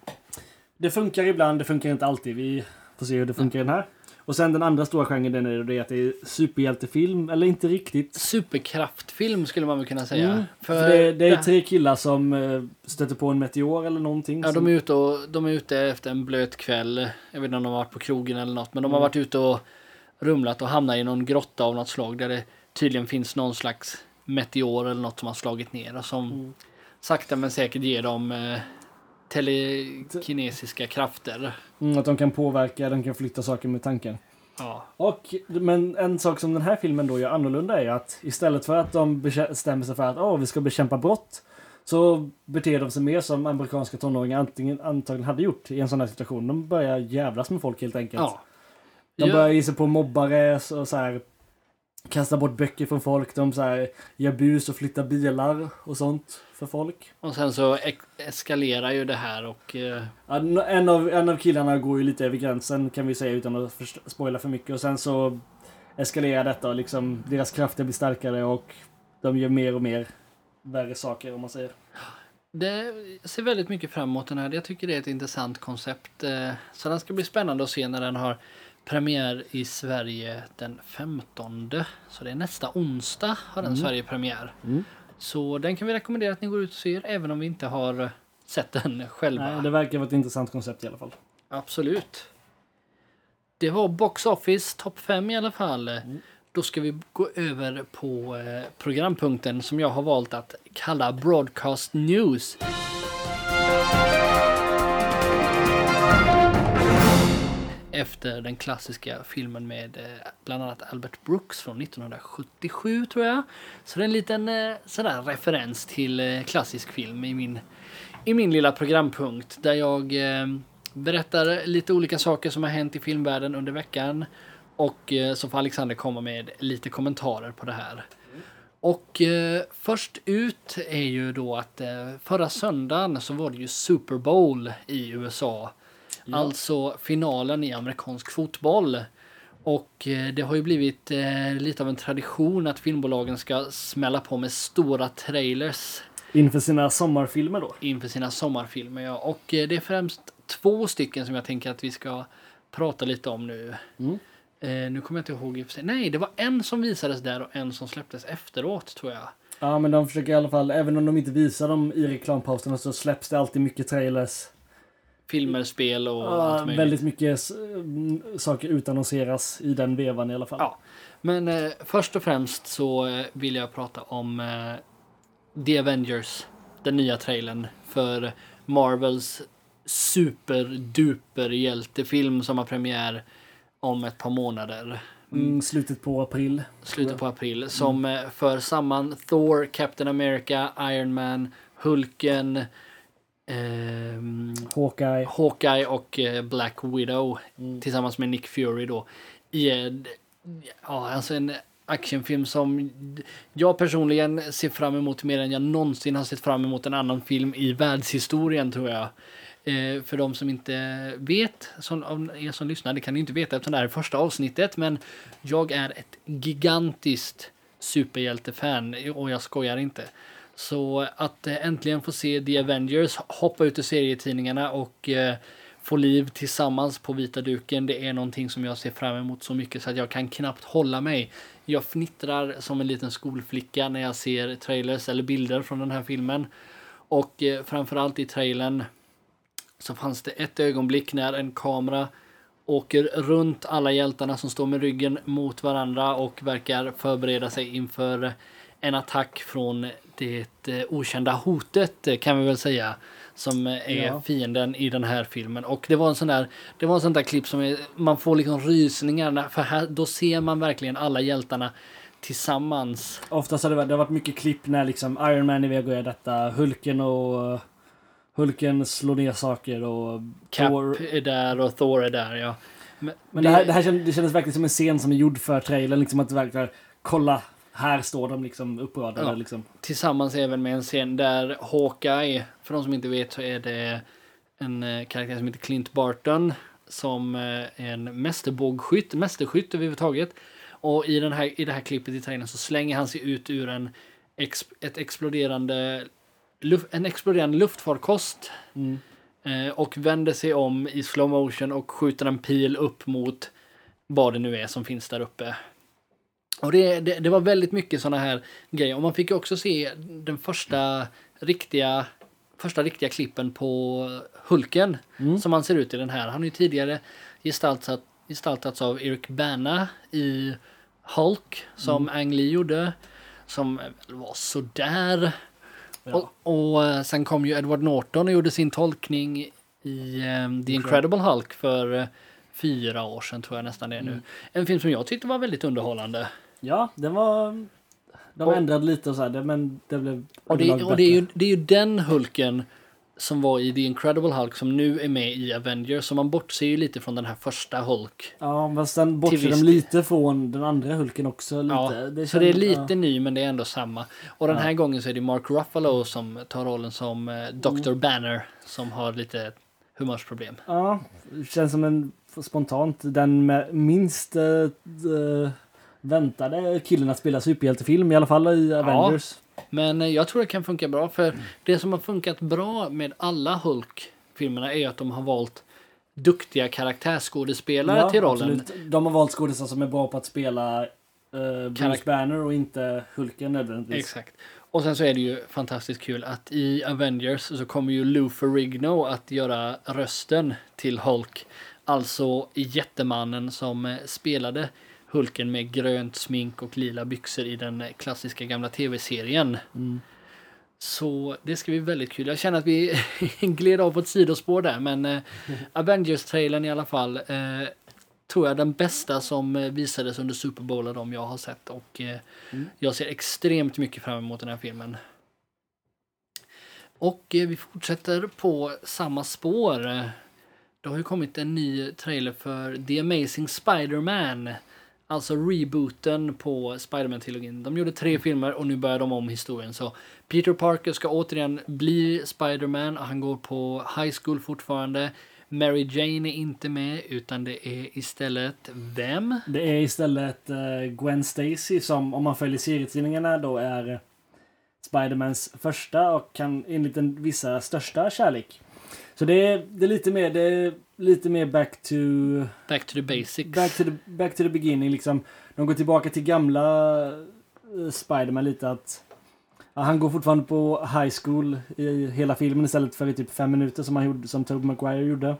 S2: det funkar ibland, det funkar inte alltid. Vi får se hur det funkar i den här. Och sen den andra stora genren den är det att det är superhjältefilm, eller inte riktigt.
S1: Superkraftfilm skulle man väl kunna säga.
S2: Mm,
S1: För
S2: För det, det är tre killar som eh, stöter på en meteor eller någonting.
S1: Ja,
S2: som,
S1: de är, ute och, de är ute efter en blöt kväll. Jag vet inte om de har varit på krogen eller något. Men de har
S2: Mm.
S1: varit ute och rumlat och hamnat i någon grotta av något slag. Där det tydligen finns någon slags meteor eller något som har slagit ner. Och som
S2: Mm.
S1: sakta men säkert ger dem eh, telekinesiska krafter.
S2: Mm, att de kan påverka, de kan flytta saker med tanken.
S1: Ja.
S2: Och, men en sak som den här filmen då gör annorlunda är att istället för att de bestämmer sig för att oh, vi ska bekämpa brott så beter de sig mer som amerikanska tonåringar antingen, antagligen hade gjort i en sån här situation. De börjar jävlas med folk helt enkelt.
S1: ja.
S2: De
S1: Ja.
S2: börjar ge sig på mobbare och så här. Kastar bort böcker från folk. De så här, gör bus och flyttar bilar och sånt för folk.
S1: Och sen så eskalerar ju det här och... eh,
S2: Ja, en, av, en av killarna går ju lite över gränsen kan vi säga utan att spoila för mycket. Och sen så eskalerar detta och liksom deras krafter blir starkare och de gör mer och mer värre saker om man säger.
S1: Det ser väldigt mycket fram emot den här. Jag tycker det är ett intressant koncept. eh, Så den ska bli spännande att se när den har premiär i Sverige den 15. Så det är nästa onsdag har den
S2: Mm.
S1: Sverige-premiär.
S2: Mm.
S1: Så den kan vi rekommendera att ni går ut och ser även om vi inte har sett den själva.
S2: Nej, det verkar vara ett intressant koncept i alla fall.
S1: Absolut. Det var Box Office topp 5 i alla fall.
S2: Mm.
S1: Då ska vi gå över på eh, programpunkten som jag har valt att kalla Broadcast News. Efter den klassiska filmen med eh, bland annat Albert Brooks från 1977 tror jag. Så det är en liten eh, sådär referens till eh, klassisk film i min, i min lilla programpunkt där jag berättar lite olika saker som har hänt i filmvärlden under veckan. Och så får Alexander komma med lite kommentarer på det här. Och eh, först ut är ju då att eh, förra söndagen så var det ju Super Bowl i USA. Alltså finalen i amerikansk fotboll. Och eh, det har ju blivit eh, lite av en tradition att filmbolagen ska smälla på med stora trailers
S2: Inför sina sommarfilmer då.
S1: inför sina sommarfilmer. Ja. Och eh, det är främst två stycken som jag tänker att vi ska prata lite om nu.
S2: Mm.
S1: Eh, nu kommer jag inte ihåg i och för sig. Nej, det var en som visades där och en som släpptes efteråt tror jag.
S2: Ja, men de försöker i alla fall, även om de inte visar dem i reklampauserna så släpps det alltid mycket trailers.
S1: Filmer, spel och
S2: Ja,
S1: allt möjligt.
S2: väldigt mycket mm, saker utannonseras i den vevan i alla fall.
S1: Ja. Men eh, först och främst så eh, vill jag prata om eh, The Avengers. Den nya trailern för Marvels superduper hjältefilm som har premiär om ett par månader.
S2: Mm, slutet på april.
S1: Slutet på april. Som eh, för samman Thor, Captain America, Iron Man, Hulken,
S2: Hawkeye.
S1: Hawkeye och eh, Black Widow
S2: Mm.
S1: tillsammans med Nick Fury då. I en, ja, alltså en actionfilm som jag personligen ser fram emot mer än jag någonsin har sett fram emot en annan film i världshistorien tror jag. Eh, för de som inte vet, som, om er som lyssnar, det kan ni inte veta eftersom det här är första avsnittet, men jag är ett gigantiskt superhjältefan och jag skojar inte. Så att eh, äntligen få se The Avengers hoppa ut ur serietidningarna och eh, få liv tillsammans på vita duken. Det är någonting som jag ser fram emot så mycket så att jag kan knappt hålla mig. Jag fnittrar som en liten skolflicka när jag ser trailers eller bilder från den här filmen. Och eh, framförallt i trailern så fanns det ett ögonblick när en kamera åker runt alla hjältarna som står med ryggen mot varandra och verkar förbereda sig inför en attack från det eh, okända hotet eh, kan vi väl säga som eh, är
S2: Ja.
S1: fienden i den här filmen och det var en sån där det var en sån där klipp som är, man får liksom rysningar för här då ser man verkligen alla hjältarna tillsammans.
S2: Oftast har det varit, det har varit mycket klipp när liksom Iron Man är iväg och gör detta. Hulken och... Hulken slår ner saker och...
S1: Cap
S2: Thor-
S1: är där och Thor är där ja. Men,
S2: Men det, här, det här kändes, det kändes verkligen som en scen som är gjord för trailern. Liksom att det verkar... Kolla! Här står de liksom uppradade.
S1: Ja.
S2: Liksom.
S1: tillsammans även med en scen där Hawkeye, för de som inte vet så är det en eh, karaktär som heter Clint Barton som eh, är en mästerbågskytt, mästerskytt överhuvudtaget. Och i, den här, i det här klippet i trailern så slänger han sig ut ur en ex, ett exploderande luft, en exploderande luftfarkost
S2: Mm.
S1: eh, och vänder sig om i slow motion och skjuter en pil upp mot vad det nu är som finns där uppe. Och det, det, det var väldigt mycket sådana här grejer. Och man fick ju också se den första riktiga, första riktiga klippen på Hulken
S2: Mm.
S1: som han ser ut i den här. Han har ju tidigare gestaltat, gestaltats av Eric Bana i Hulk som Ang Lee gjorde. Som var sådär.
S2: Ja.
S1: Och, och eh, sen kom ju Edward Norton och gjorde sin tolkning i ehm, The Incredible Hulk för eh, fyra år sedan tror jag nästan det är nu.
S2: Mm.
S1: En film som jag tyckte var väldigt underhållande.
S2: Ja, den var... De
S1: Och-
S2: ändrade lite och så här, men det blev
S1: Och det, och det, är ju,
S2: bättre.
S1: det är ju den Hulken som var i The Incredible Hulk som nu är med i Avengers. Så man bortser ju lite från den här första Hulk.
S2: Ja, men sen bortser de lite från den andra Hulken också. Lite.
S1: Ja,
S2: det
S1: så det är
S2: känns-
S1: lite
S2: ja.
S1: ny men det är ändå samma. Och den
S2: Ja.
S1: här gången så är det Mark Ruffalo som tar rollen som eh, Dr.
S2: Mm.
S1: Banner som har lite humörsproblem.
S2: Ja, det känns som en spontant den med minst eh, väntade killen att spela superhjältefilm i alla fall i Avengers.
S1: Men eh, jag tror det kan funka bra för det som har funkat bra med alla Hulk-filmerna är att de har valt duktiga karaktärsskådespelare till rollen.
S2: absolut. De har valt skådespelare som är bra på att spela eh, Bruce Banner och inte Hulken nödvändigtvis.
S1: Exakt. Och sen så är det ju fantastiskt kul att i Avengers så kommer ju Lou Ferrigno att göra rösten till Hulk. Alltså jättemannen som eh, spelade Hulken med grönt smink och lila byxor i den klassiska gamla tv-serien.
S2: Mm.
S1: Så det ska bli väldigt kul. Jag känner att vi gled av på ett sidospår där men eh, Avengers-trailern i alla fall eh, tror jag den bästa som eh, visades under Super Bowl av de jag har sett och eh,
S2: Mm.
S1: jag ser extremt mycket fram emot den här filmen. Och eh, vi fortsätter på samma spår. Det har ju kommit en ny trailer för The Amazing Spider-Man. Alltså rebooten på Spider-Man-trilogin. De gjorde tre filmer och nu börjar de om historien. Så Peter Parker ska återigen bli Spiderman och Han går på high school fortfarande. Mary Jane är inte med utan det är istället vem?
S2: Det är istället eh, Gwen Stacy som om man följer serietidningarna då är Spidermans första och kan enligt vissa största kärlek. Så det är, det är lite mer det är lite mer back to
S1: Back to the basics.
S2: back to the, back to the beginning liksom. De går tillbaka till gamla eh, Spiderman lite att ja, han går fortfarande på high school i hela filmen istället för i typ fem minuter som han gjorde som Tobey Maguire gjorde.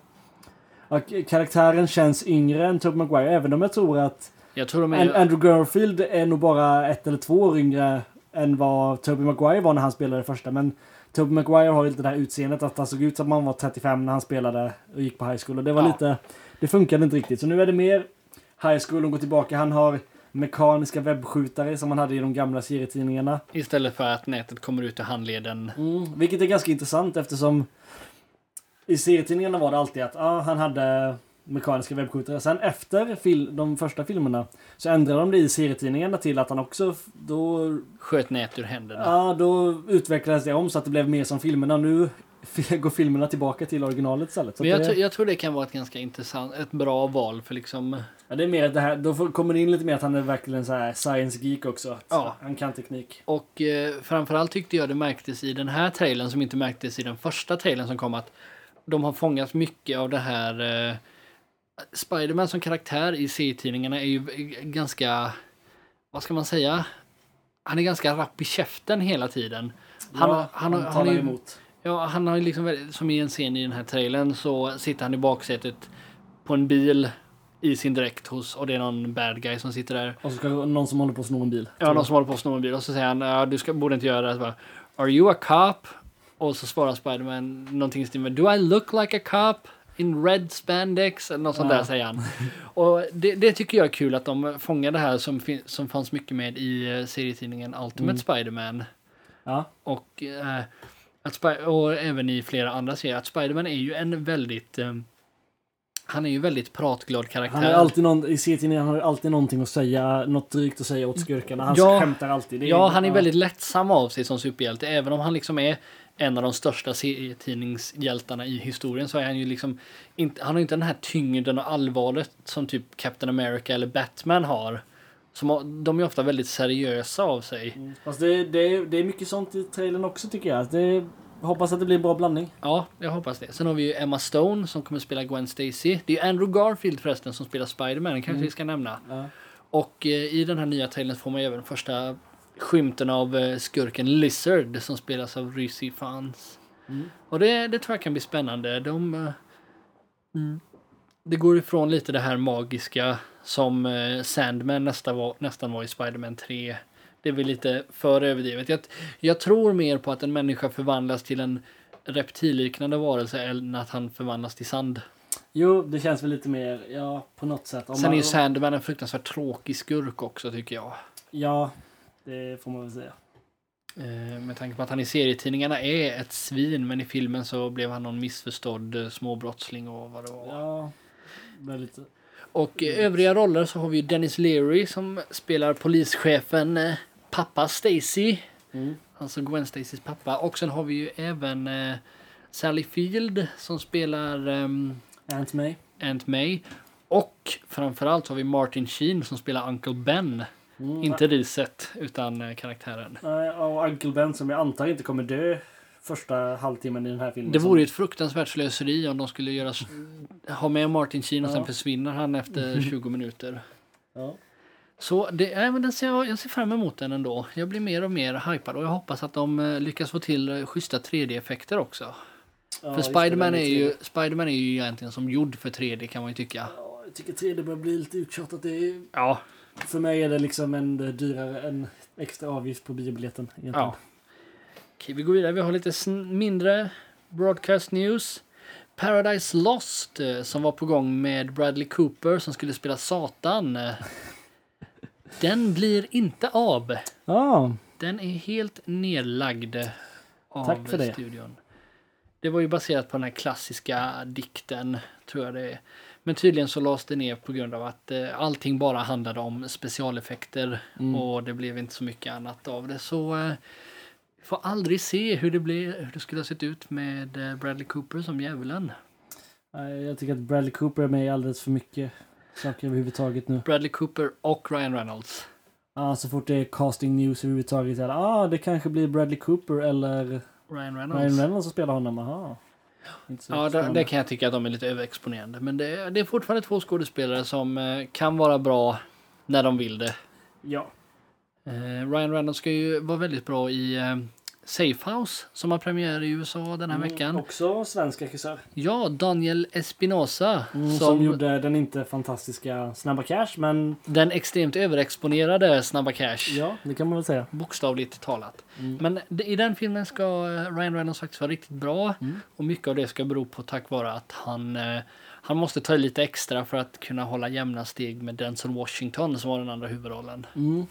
S2: Och karaktären känns yngre än Tobey Maguire även om jag tror att
S1: Jag tror är...
S2: Andrew Garfield är nog bara ett eller två år yngre än vad Tobey Maguire var när han spelade första. Men Tobey Maguire har ju lite det här utseendet att han såg ut som han var 35 när han spelade och gick på high school. Och det var
S1: Ja.
S2: lite... Det funkade inte riktigt. Så nu är det mer high school. De går tillbaka. Han har mekaniska webbskjutare som han hade i de gamla serietidningarna.
S1: Istället för att nätet kommer ut i handleden.
S2: Mm, vilket är ganska intressant eftersom i serietidningarna var det alltid att ah, han hade mekaniska webbskjutare. Sen efter fil- de första filmerna så ändrade de det i serietidningarna till att han också då,
S1: Sköt nät ur händerna.
S2: ja, då utvecklades det om så att det blev mer som filmerna. Nu går filmerna tillbaka till originalet istället.
S1: Men jag,
S2: det,
S1: jag tror det kan vara ett ganska intressant, ett bra val för liksom...
S2: ja, det är mer det här, då kommer det in lite mer att han är verkligen så här science geek också.
S1: Ja.
S2: Han kan teknik.
S1: Och eh, framförallt tyckte jag det märktes i den här trailern som inte märktes i den första trailern som kom att de har fångat mycket av det här eh, Spiderman som karaktär i serietidningarna är ju ganska, vad ska man säga? Han är ganska rapp i käften hela tiden. Han,
S2: ja,
S1: han,
S2: han,
S1: han, han, är,
S2: emot.
S1: Ja, han har ju liksom, som i en scen i den här trailern så sitter han i baksätet på en bil i sin dräkt hos, och det är någon bad guy som sitter där.
S2: Och så ska någon som håller på att sno en bil.
S1: Ja, någon som håller på att sno en bil och så säger han, ja, du ska, borde inte göra det. Så bara, Are you a cop? Och så svarar Spiderman någonting i stil med Do I look like a cop? In red spandex? Eller något sånt
S2: Ja.
S1: där säger han. Och det, det tycker jag är kul att de fångar det här som, som fanns mycket med i eh, serietidningen Ultimate
S2: Mm.
S1: Spiderman.
S2: Ja.
S1: Och, eh, att och även i flera andra serier. Att Spiderman är ju en väldigt... Eh, han är ju väldigt pratglad karaktär.
S2: Han har alltid någon, I serietidningen har han alltid någonting att säga, något drygt att säga åt skurkarna. Han
S1: Ja.
S2: skämtar alltid.
S1: Ja, han är väldigt lättsam av sig som superhjälte. Även om han liksom är en av de största serietidningshjältarna i historien så är han ju liksom inte, han har inte den här tyngden och allvaret som typ Captain America eller Batman har. Som, de är ofta väldigt seriösa av sig.
S2: Mm. Fast det, det, är- det är mycket sånt i trailern också tycker jag. Det, hoppas att det blir en bra blandning.
S1: Ja, jag hoppas det. Sen har vi ju Emma Stone som kommer spela Gwen Stacy. Det är Andrew Garfield förresten som spelar Spider-Man, kanske
S2: Mm.
S1: vi ska nämna.
S2: Ja.
S1: Och eh, i den här nya trailern får man ju även första skymten av eh, skurken Lizard som spelas av Rhys Fans.
S2: Mm.
S1: Och det, det tror jag kan bli spännande. De, eh, mm. Det går ifrån lite det här magiska som eh, Sandman nästa var, nästan var i Spider-Man 3. Det är väl lite för överdrivet. Jag, jag tror mer på att en människa förvandlas till en reptilliknande varelse än att han förvandlas till sand.
S2: Jo, det känns väl lite mer, ja, på något sätt. Om
S1: Sen
S2: man-
S1: är ju Sandman en fruktansvärt tråkig skurk också tycker jag.
S2: Ja, det får man väl säga.
S1: Eh, med tanke på att han i serietidningarna är ett svin men i filmen så blev han någon missförstådd eh, småbrottsling och vad det var.
S2: Ja, väldigt...
S1: Och i övriga roller så har vi Dennis Leary som spelar polischefen eh, pappa Stacy.
S2: Mm.
S1: Alltså Gwen Stacys pappa. Och sen har vi ju även eh, Sally Field som spelar um,
S2: Aunt May.
S1: Aunt May. Och framförallt har vi Martin Sheen som spelar Uncle Ben.
S2: Mm.
S1: Inte riset utan eh, karaktären.
S2: Nej, och Uncle Ben som jag antar inte kommer dö första halvtimmen i den här filmen.
S1: Det vore ju ett fruktansvärt slöseri om de skulle göra, s- ha med Martin Sheen och sen
S2: Ja.
S1: försvinner han efter 20 minuter.
S2: Ja.
S1: Så det, äh, men den ser jag, jag ser fram emot den ändå. Jag blir mer och mer hypad och jag hoppas att de eh, lyckas få till eh, schyssta 3D-effekter också.
S2: Ja,
S1: för Spiderman är,
S2: 3D.
S1: ju, Spiderman är ju egentligen som gjord för 3D kan man ju tycka.
S2: Ja, jag tycker 3D börjar bli lite uttjatat. Det är,
S1: Ja,
S2: för mig är det liksom en eh, dyrare, en extra avgift på biobiljetten. Egentligen.
S1: ja. Okej, vi går vidare. Vi har lite mindre broadcast news. Paradise Lost eh, som var på gång med Bradley Cooper som skulle spela Satan. eh, Den blir inte av.
S2: Ja,
S1: Den är helt nedlagd av
S2: Tack för det.
S1: studion. Det var ju baserat på den här klassiska dikten, tror jag det är. Men tydligen så lades det ner på grund av att eh, allting bara handlade om specialeffekter
S2: Mm.
S1: och det blev inte så mycket annat av det. Så eh, vi får aldrig se hur det, blir, hur det skulle ha sett ut med eh, Bradley Cooper som djävulen.
S2: Jag tycker att Bradley Cooper är med i alldeles för mycket saker överhuvudtaget nu.
S1: Bradley Cooper och Ryan Reynolds.
S2: Ja, så fort det är casting news överhuvudtaget. Ja, ah, det kanske blir Bradley Cooper eller
S1: Ryan Reynolds.
S2: Ryan Reynolds som spelar honom. Aha.
S1: Ja,
S2: spännande.
S1: det kan jag tycka att de är lite överexponerande. Men det, är- det är fortfarande två skådespelare som eh, kan vara bra när de vill det.
S2: Ja.
S1: Eh, Ryan Reynolds ska ju vara väldigt bra i eh, Safe House som har premiär i USA den här
S2: Mm,
S1: veckan.
S2: Också svensk regissör.
S1: Ja, Daniel Espinosa
S2: Mm, som,
S1: som,
S2: gjorde den inte fantastiska Snabba Cash, men
S1: den extremt överexponerade Snabba Cash.
S2: ja, det kan man väl säga.
S1: Bokstavligt talat.
S2: Mm.
S1: Men i den filmen ska eh, Ryan Reynolds faktiskt vara riktigt bra.
S2: Mm.
S1: Och mycket av det ska bero på tack vare att han, eh, han måste ta lite extra för att kunna hålla jämna steg med Denzel Washington som var den andra huvudrollen.
S2: Mm.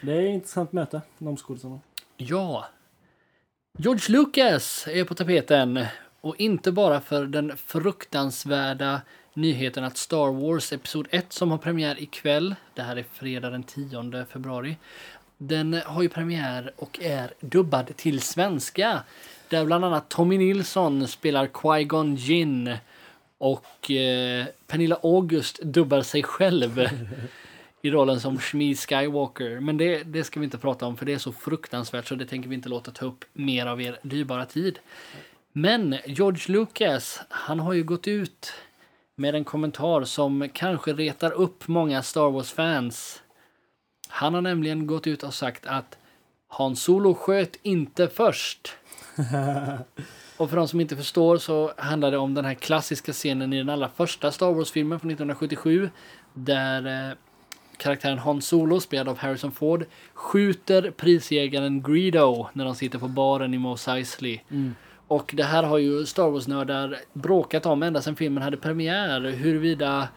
S2: Det är ett intressant möte, de skådisarna.
S1: Ja. George Lucas är på tapeten. Och inte bara för den fruktansvärda nyheten att Star Wars Episod 1 som har premiär ikväll, det här är fredag den 10 februari, den har ju premiär och är dubbad till svenska. Där bland annat Tommy Nilsson spelar Qui-Gon Jinn och eh, Pernilla August dubbar sig själv i rollen som Shmi Skywalker. Men det, det ska vi inte prata om för det är så fruktansvärt så det tänker vi inte låta ta upp mer av er dyrbara tid. Men George Lucas, han har ju gått ut med en kommentar som kanske retar upp många Star Wars-fans. Han har nämligen gått ut och sagt att Han Solo sköt inte först. Och för de som inte förstår så handlar det om den här klassiska scenen i den allra första Star Wars-filmen från 1977. Där eh, karaktären Han Solo, spelad av Harrison Ford, skjuter prisjägaren Greedo när de sitter på baren i Mos Eisley.
S2: Mm.
S1: Och det här har ju Star Wars-nördar bråkat om ända sedan filmen hade premiär. Huruvida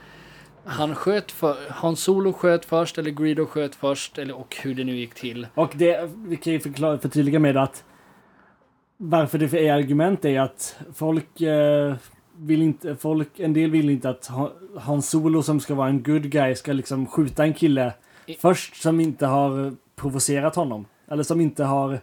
S1: han sköt för, Han Solo sköt först eller Greedo sköt först eller, och hur det nu gick till.
S2: Och det, vi kan ju förklara, förtydliga med att varför det är argument är att folk eh, vill inte, folk, en del vill inte att Ha- Han Solo som ska vara en good guy ska liksom skjuta en kille
S1: I-
S2: först som inte har provocerat honom. Eller som inte har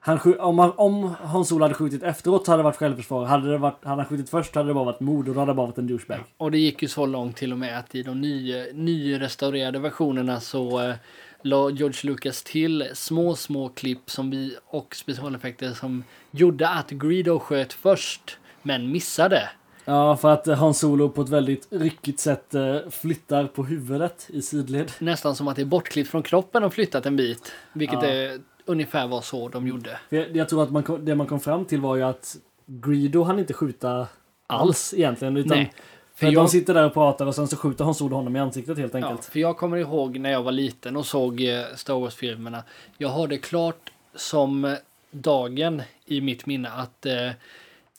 S2: han om, han, om Han Solo hade skjutit efteråt hade det varit självförsvar. Hade, det varit, hade han skjutit först hade det bara varit mord och då hade det bara varit en douchebag.
S1: Och det gick ju så långt till och med att i de ny, nyrestaurerade versionerna så eh, la George Lucas till små, små klipp som vi, och specialeffekter som gjorde att Greedo sköt först, men missade.
S2: Ja, för att Han Solo på ett väldigt ryckigt sätt eh, flyttar på huvudet i sidled.
S1: Nästan som att det är bortklippt från kroppen och flyttat en bit. Vilket
S2: Ja.
S1: är ungefär var så de gjorde.
S2: Jag, jag tror att man, kom- det man kom fram till var ju att Greedo han inte skjuta alls egentligen. Utan
S1: Nej.
S2: För
S1: jag,
S2: de sitter där och pratar och sen så skjuter Han Solo honom i ansiktet helt
S1: ja,
S2: enkelt.
S1: för jag kommer ihåg när jag var liten och såg eh, Star Wars-filmerna. Jag har det klart som dagen i mitt minne att eh,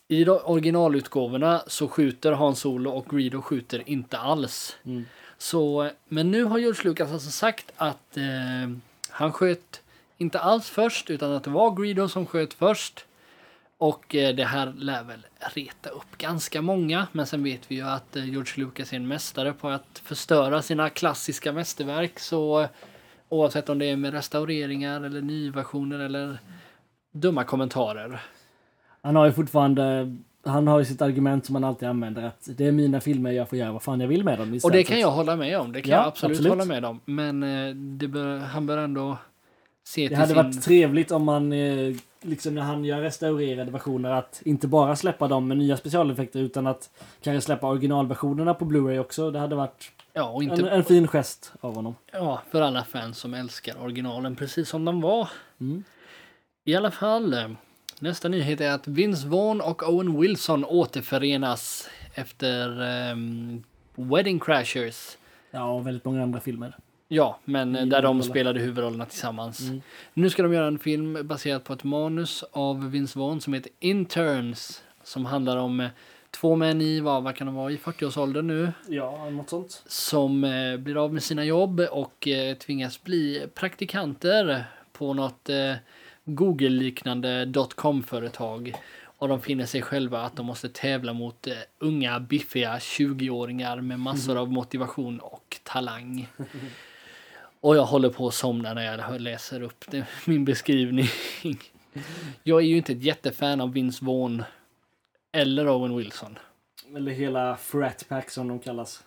S1: i de originalutgåvorna så skjuter Han Solo och Greedo skjuter inte alls.
S2: Mm.
S1: Så, men nu har George Lucas alltså sagt att eh, han sköt inte alls först utan att det var Greedo som sköt först. Och eh, det här lär väl reta upp ganska många. Men sen vet vi ju att eh, George Lucas är en mästare på att förstöra sina klassiska mästerverk. Så oavsett om det är med restaureringar eller nyversioner eller dumma kommentarer.
S2: Han har ju fortfarande, han har ju sitt argument som han alltid använder att det är mina filmer, jag får göra vad fan jag vill med dem.
S1: Och det kan jag hålla med om. Det kan
S2: Ja,
S1: jag absolut,
S2: absolut.
S1: hålla med om. Men eh, det bör, han bör ändå se
S2: Det
S1: till
S2: hade
S1: sin...
S2: varit trevligt om man, eh, liksom när han gör restaurerade versioner, att inte bara släppa dem med nya specialeffekter utan att kanske släppa originalversionerna på Blu-ray också. Det hade varit
S1: Ja, och
S2: en,
S1: inte...
S2: en fin gest av honom.
S1: Ja, för alla fans som älskar originalen precis som de var.
S2: Mm.
S1: I alla fall, eh, nästa nyhet är att Vince Vaughn och Owen Wilson återförenas efter ehm, Wedding Crashers.
S2: Ja, och väldigt många andra filmer.
S1: Ja, men
S2: I
S1: där de spelade huvudrollerna tillsammans.
S2: Mm.
S1: Nu ska de göra en film baserad på ett manus av Vince Vaughn som heter Interns. Som handlar om eh, två män i, vad, vad kan de vara, i 40-årsåldern nu.
S2: Ja, något sånt.
S1: som eh, blir av med sina jobb och eh, tvingas bli praktikanter på något eh, Google-liknande dotcom-företag. Och de finner sig själva att de måste tävla mot eh, unga, biffiga 20-åringar med massor av motivation och talang. Och jag håller på att somna när jag läser upp det, min beskrivning. Jag är ju inte ett jättefan av Vince Vaughn eller Owen Wilson.
S2: Eller hela Frat Pack som de kallas.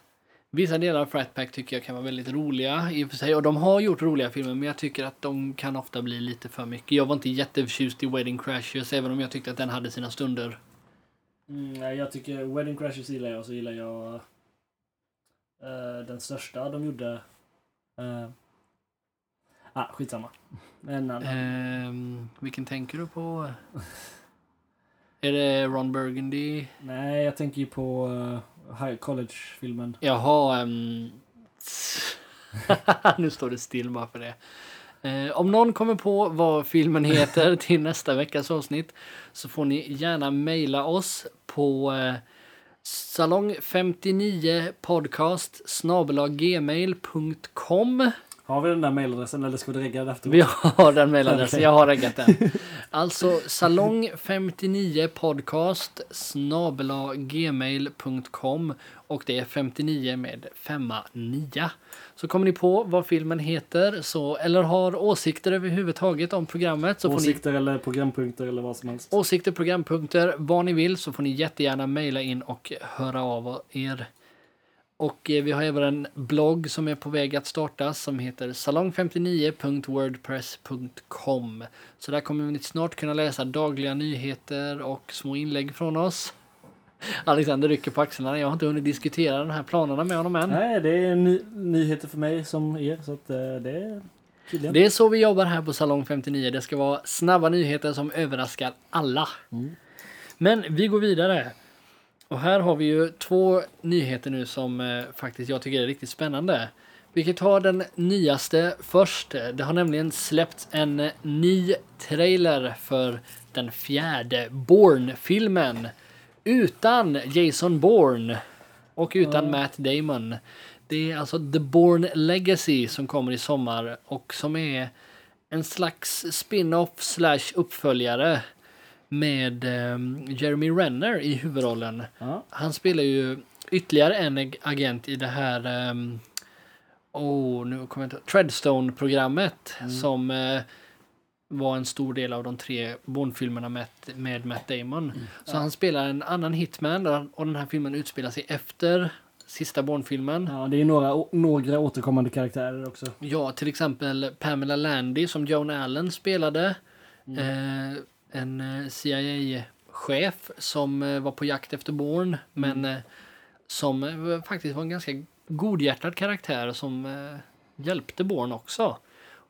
S1: Vissa delar av Frat Pack tycker jag kan vara väldigt roliga i och för sig. Och de har gjort roliga filmer men jag tycker att de kan ofta bli lite för mycket. Jag var inte jätteförtjust i Wedding Crashers även om jag tyckte att den hade sina stunder.
S2: Mm, jag tycker Wedding Crashers gillar jag och så gillar jag eh, den största de gjorde. Uh, ah, skitsamma. En annan.
S1: Ehm, vilken tänker du på? Är det Ron Burgundy?
S2: Nej, jag tänker ju på uh, High College-filmen.
S1: Jaha, ehm, nu står det still bara för det. Eh, om någon kommer på vad filmen heter till nästa veckas avsnitt så får ni gärna mejla oss på eh, salong59 podcast gmail.com.
S2: Har vi den där mailadressen eller ska vi regga den efteråt?
S1: Vi har den mejladressen,
S2: Okej.
S1: jag har reggat den. Alltså salong59 podcast gmail.com och det är 59 med femma nia. Så kommer ni på vad filmen heter så, eller har åsikter överhuvudtaget om programmet så får ni
S2: Åsikter eller programpunkter eller vad som helst.
S1: åsikter, programpunkter, vad ni vill så får ni jättegärna mejla in och höra av er. Och eh, vi har även en blogg som är på väg att startas som heter salong59.wordpress.com. Så där kommer ni snart kunna läsa dagliga nyheter och små inlägg från oss. Alexander rycker på axlarna. Jag har inte hunnit diskutera de här planerna med honom än.
S2: Nej, det är ny nyheter för mig som er. Så att, eh, det är tydligen.
S1: Det är så vi jobbar här på Salong 59. Det ska vara snabba nyheter som överraskar alla.
S2: Mm.
S1: Men vi går vidare. Och här har vi ju två nyheter nu som eh, faktiskt jag tycker är riktigt spännande. Vi kan ta den nyaste först. Det har nämligen släppts en eh, ny trailer för den fjärde Bourne-filmen. Utan Jason Bourne och utan
S2: Ja.
S1: Matt Damon. Det är alltså The Bourne Legacy som kommer i sommar och som är en slags spin-off slash uppföljare med ehm, Jeremy Renner i huvudrollen.
S2: Ja.
S1: Han spelar ju ytterligare en ag- agent i det här um, oh, nu kommer jag inte Treadstone-programmet som eh, var en stor del av de tre Bond-filmerna med, med Matt Damon. Så han spelar en annan hitman och- den här filmen utspelar sig efter sista Bond-filmen.
S2: ja, det är några, några återkommande karaktärer också.
S1: Ja, till exempel Pamela Landy som Joan Allen spelade. Eh, en eh, CIA-chef som eh, var på jakt efter Bourne men eh, som faktiskt var en ganska godhjärtad karaktär som hjälpte Bourne också.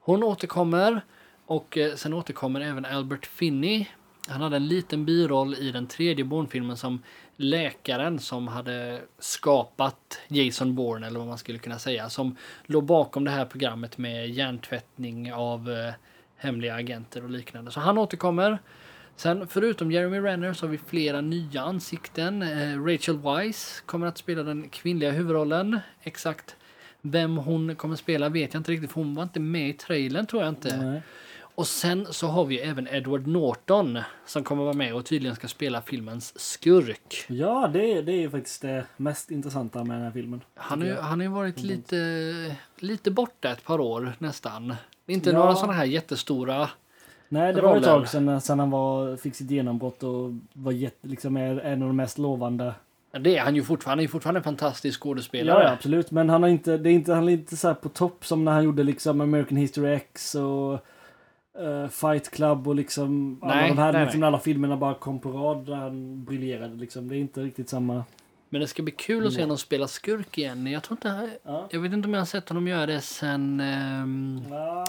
S1: Hon återkommer och sen återkommer även Albert Finney. Han hade en liten biroll i den tredje Bourne-filmen som läkaren som hade skapat Jason Bourne eller vad man skulle kunna säga. Som låg bakom det här programmet med hjärntvättning av hemliga agenter och liknande. Så han återkommer. Sen förutom Jeremy Renner så har vi flera nya ansikten. Eh, Rachel Weisz kommer att spela den kvinnliga huvudrollen. Exakt vem hon kommer spela vet jag inte riktigt för hon var inte med i trailern tror jag inte.
S2: Nej.
S1: Och sen så har vi även Edward Norton som kommer vara med och tydligen ska spela filmens skurk.
S2: Ja, det, det är ju faktiskt det mest intressanta med den här filmen.
S1: Han har ju han varit lite, lite borta ett par år nästan. Inte
S2: Ja.
S1: några sådana här jättestora.
S2: Nej, det var ett tag sedan, sedan han var, fick sitt genombrott och var jätte, liksom är en av de mest lovande.
S1: Det är han ju fortfarande. Han är ju fortfarande en fantastisk skådespelare.
S2: Ja, absolut. Men han, har inte, det är inte, han är inte så här på topp som när han gjorde liksom American History X och eh, Fight Club och liksom alla
S1: Nej,
S2: de här
S1: nej,
S2: liksom, alla filmerna bara kom på rad där han briljerade. Liksom. Det är inte riktigt samma.
S1: Men det ska bli kul att se honom spela skurk igen. Jag tror inte...
S2: Ja.
S1: Jag vet inte om jag har sett honom göra det sen um,
S2: Ja,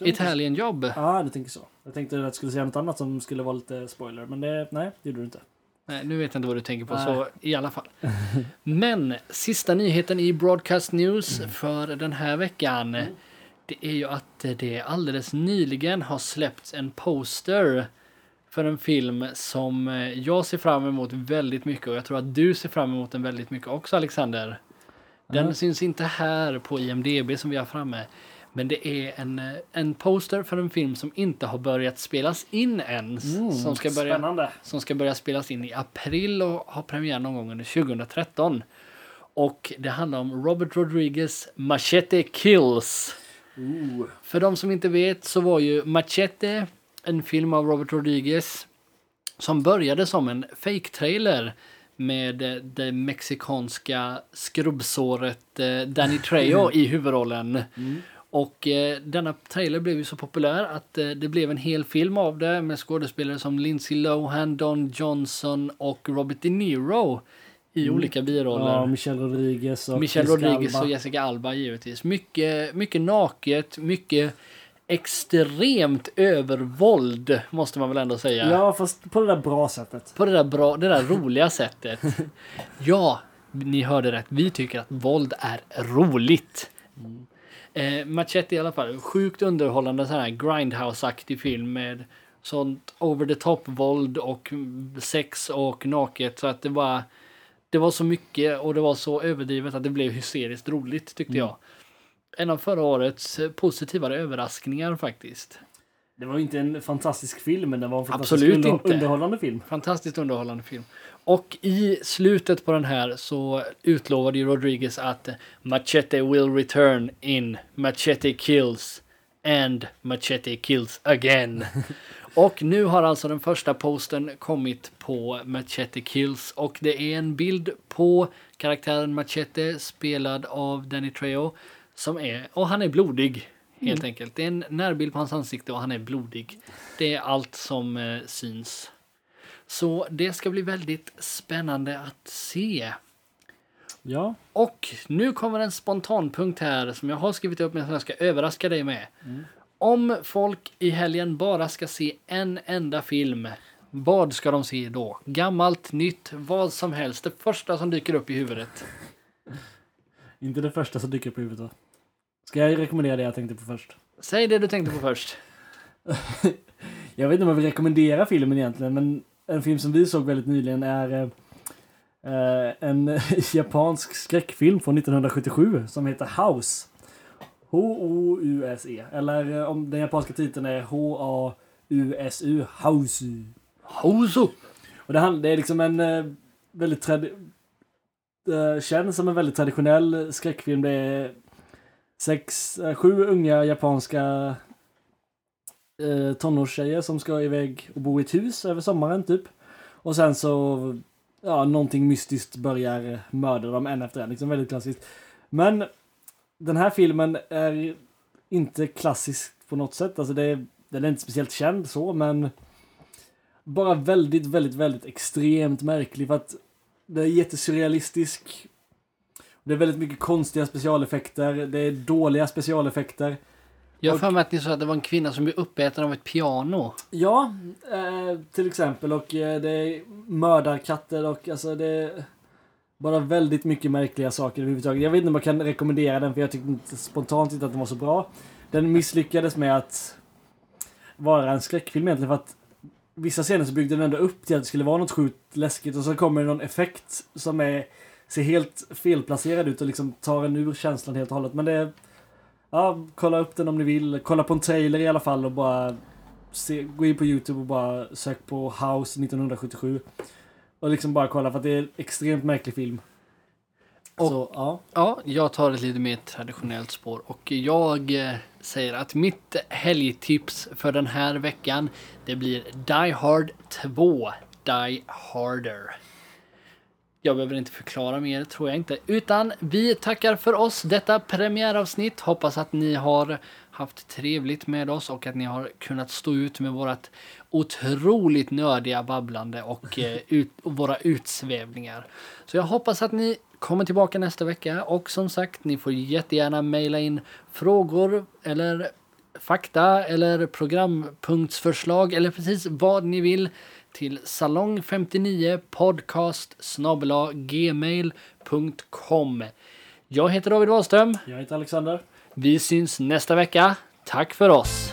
S2: inte-
S1: Job.
S2: Ja, du tänker så. Jag tänkte att jag skulle säga något annat som skulle vara lite spoiler. Men det, nej, det gjorde du inte.
S1: Nej, nu vet jag inte vad du tänker på,
S2: Nej.
S1: så i alla fall. Men sista nyheten i Broadcast News
S2: Mm.
S1: för den här veckan. Det är ju att det alldeles nyligen har släppts en poster för en film som eh, jag ser fram emot väldigt mycket och jag tror att du ser fram emot den väldigt mycket också Alexander. Den
S2: Ja.
S1: syns inte här på IMDB som vi har framme. Men det är en, eh, en poster för en film som inte har börjat spelas in än. som, ska börja,
S2: Mm, Spännande.
S1: som ska börja spelas in i april och ha premiär någon gång under 2013. Och det handlar om Robert Rodriguez Machete Kills.
S2: Ooh.
S1: För de som inte vet så var ju Machete en film av Robert Rodriguez som började som en fake-trailer med eh, det mexikanska skrubbsåret eh, Danny Trejo i huvudrollen. Och eh, denna trailer blev ju så populär att eh, det blev en hel film av det med skådespelare som Lindsay Lohan, Don Johnson och Robert De Niro i olika biroller.
S2: Ja, Michelle Rodriguez och
S1: Michelle Rodriguez
S2: Alba.
S1: och Jessica Alba givetvis. Mycket, mycket naket, mycket extremt övervåld måste man väl ändå säga.
S2: Ja, fast på det där bra sättet.
S1: På det där, bra, det där roliga sättet. Ja, ni hörde rätt. Vi tycker att våld är roligt. Eh, Machete i alla fall. Sjukt underhållande sån här grindhouse-aktig film med sånt over the top-våld och sex och naket. Så att det var, det var så mycket och det var så överdrivet att det blev hysteriskt roligt tyckte jag. En av förra årets eh, positivare överraskningar faktiskt.
S2: Det var ju inte en fantastisk film, men det var en fantastisk
S1: Absolut
S2: under,
S1: inte.
S2: underhållande film.
S1: Fantastiskt underhållande film. Och i slutet på den här så utlovade ju Rodriguez att Machete will return in Machete kills and Machete kills again. och nu har alltså den första posten kommit på Machete kills och det är en bild på karaktären Machete spelad av Danny Trejo som är, och han är blodig helt enkelt. Det är en närbild på hans ansikte och han är blodig. Det är allt som eh, syns. Så det ska bli väldigt spännande att se.
S2: Ja,
S1: Och nu kommer en spontanpunkt här som jag har skrivit upp men som jag ska överraska dig med. Om folk i helgen bara ska se en enda film, vad ska de se då? Gammalt, nytt, vad som helst. Det första som dyker upp i huvudet.
S2: inte det första som dyker upp i huvudet va? Ska jag rekommendera det jag tänkte på först?
S1: Säg det du tänkte på först.
S2: Jag vet inte om jag vill rekommendera filmen egentligen, men en film som vi såg väldigt nyligen är eh, eh, en japansk skräckfilm från 1977 som heter House. H-O-U-S-E. Eller eh, om den japanska titeln är H-A-U-S-U. House.
S1: Hoso!
S2: Och det, det är liksom en eh, väldigt trad- eh, känns som en väldigt traditionell skräckfilm. Det är sex, eh, sju unga japanska eh, tonårstjejer som ska iväg och bo i ett hus över sommaren typ. Och sen så, ja, någonting mystiskt börjar mörda dem en efter en. Liksom väldigt klassiskt. Men den här filmen är inte klassisk på något sätt. Alltså det är, den är inte speciellt känd så, men bara väldigt, väldigt, väldigt extremt märklig för att det är jättesurrealistisk. Det är väldigt mycket konstiga specialeffekter. Det är dåliga specialeffekter.
S1: Jag har för mig att ni sa att det var en kvinna som blev uppäten av ett piano.
S2: Ja, eh, till exempel. Och eh, det är mördarkatter och alltså det är bara väldigt mycket märkliga saker överhuvudtaget. Jag vet inte om jag kan rekommendera den för jag tyckte inte spontant inte att den var så bra. Den misslyckades med att vara en skräckfilm egentligen för att vissa scener så byggde den ändå upp till att det skulle vara något sjukt läskigt och så kommer det någon effekt som är, ser helt felplacerad ut och liksom tar en ur känslan helt och hållet. Men det är, Ja, kolla upp den om ni vill. Kolla på en trailer i alla fall och bara se, gå in på Youtube och bara sök på House 1977. Och liksom bara kolla för att det är en extremt märklig film.
S1: Och-
S2: Så, ja.
S1: Ja, jag tar ett lite mer traditionellt spår och jag eh, säger att mitt helgtips för den här veckan det blir Die Hard 2, Die Harder. Jag behöver inte förklara mer tror jag inte, utan vi tackar för oss detta premiäravsnitt. Hoppas att ni har haft trevligt med oss och att ni har kunnat stå ut med vårat otroligt nördiga babblande och, eh, ut, och våra utsvävningar. Så jag hoppas att ni kommer tillbaka nästa vecka och som sagt, ni får jättegärna mejla in frågor eller fakta eller programpunktsförslag eller precis vad ni vill till salong59 podcast gmail.com. Jag heter David Wahlström.
S2: Jag heter Alexander.
S1: Vi syns nästa vecka. Tack för oss!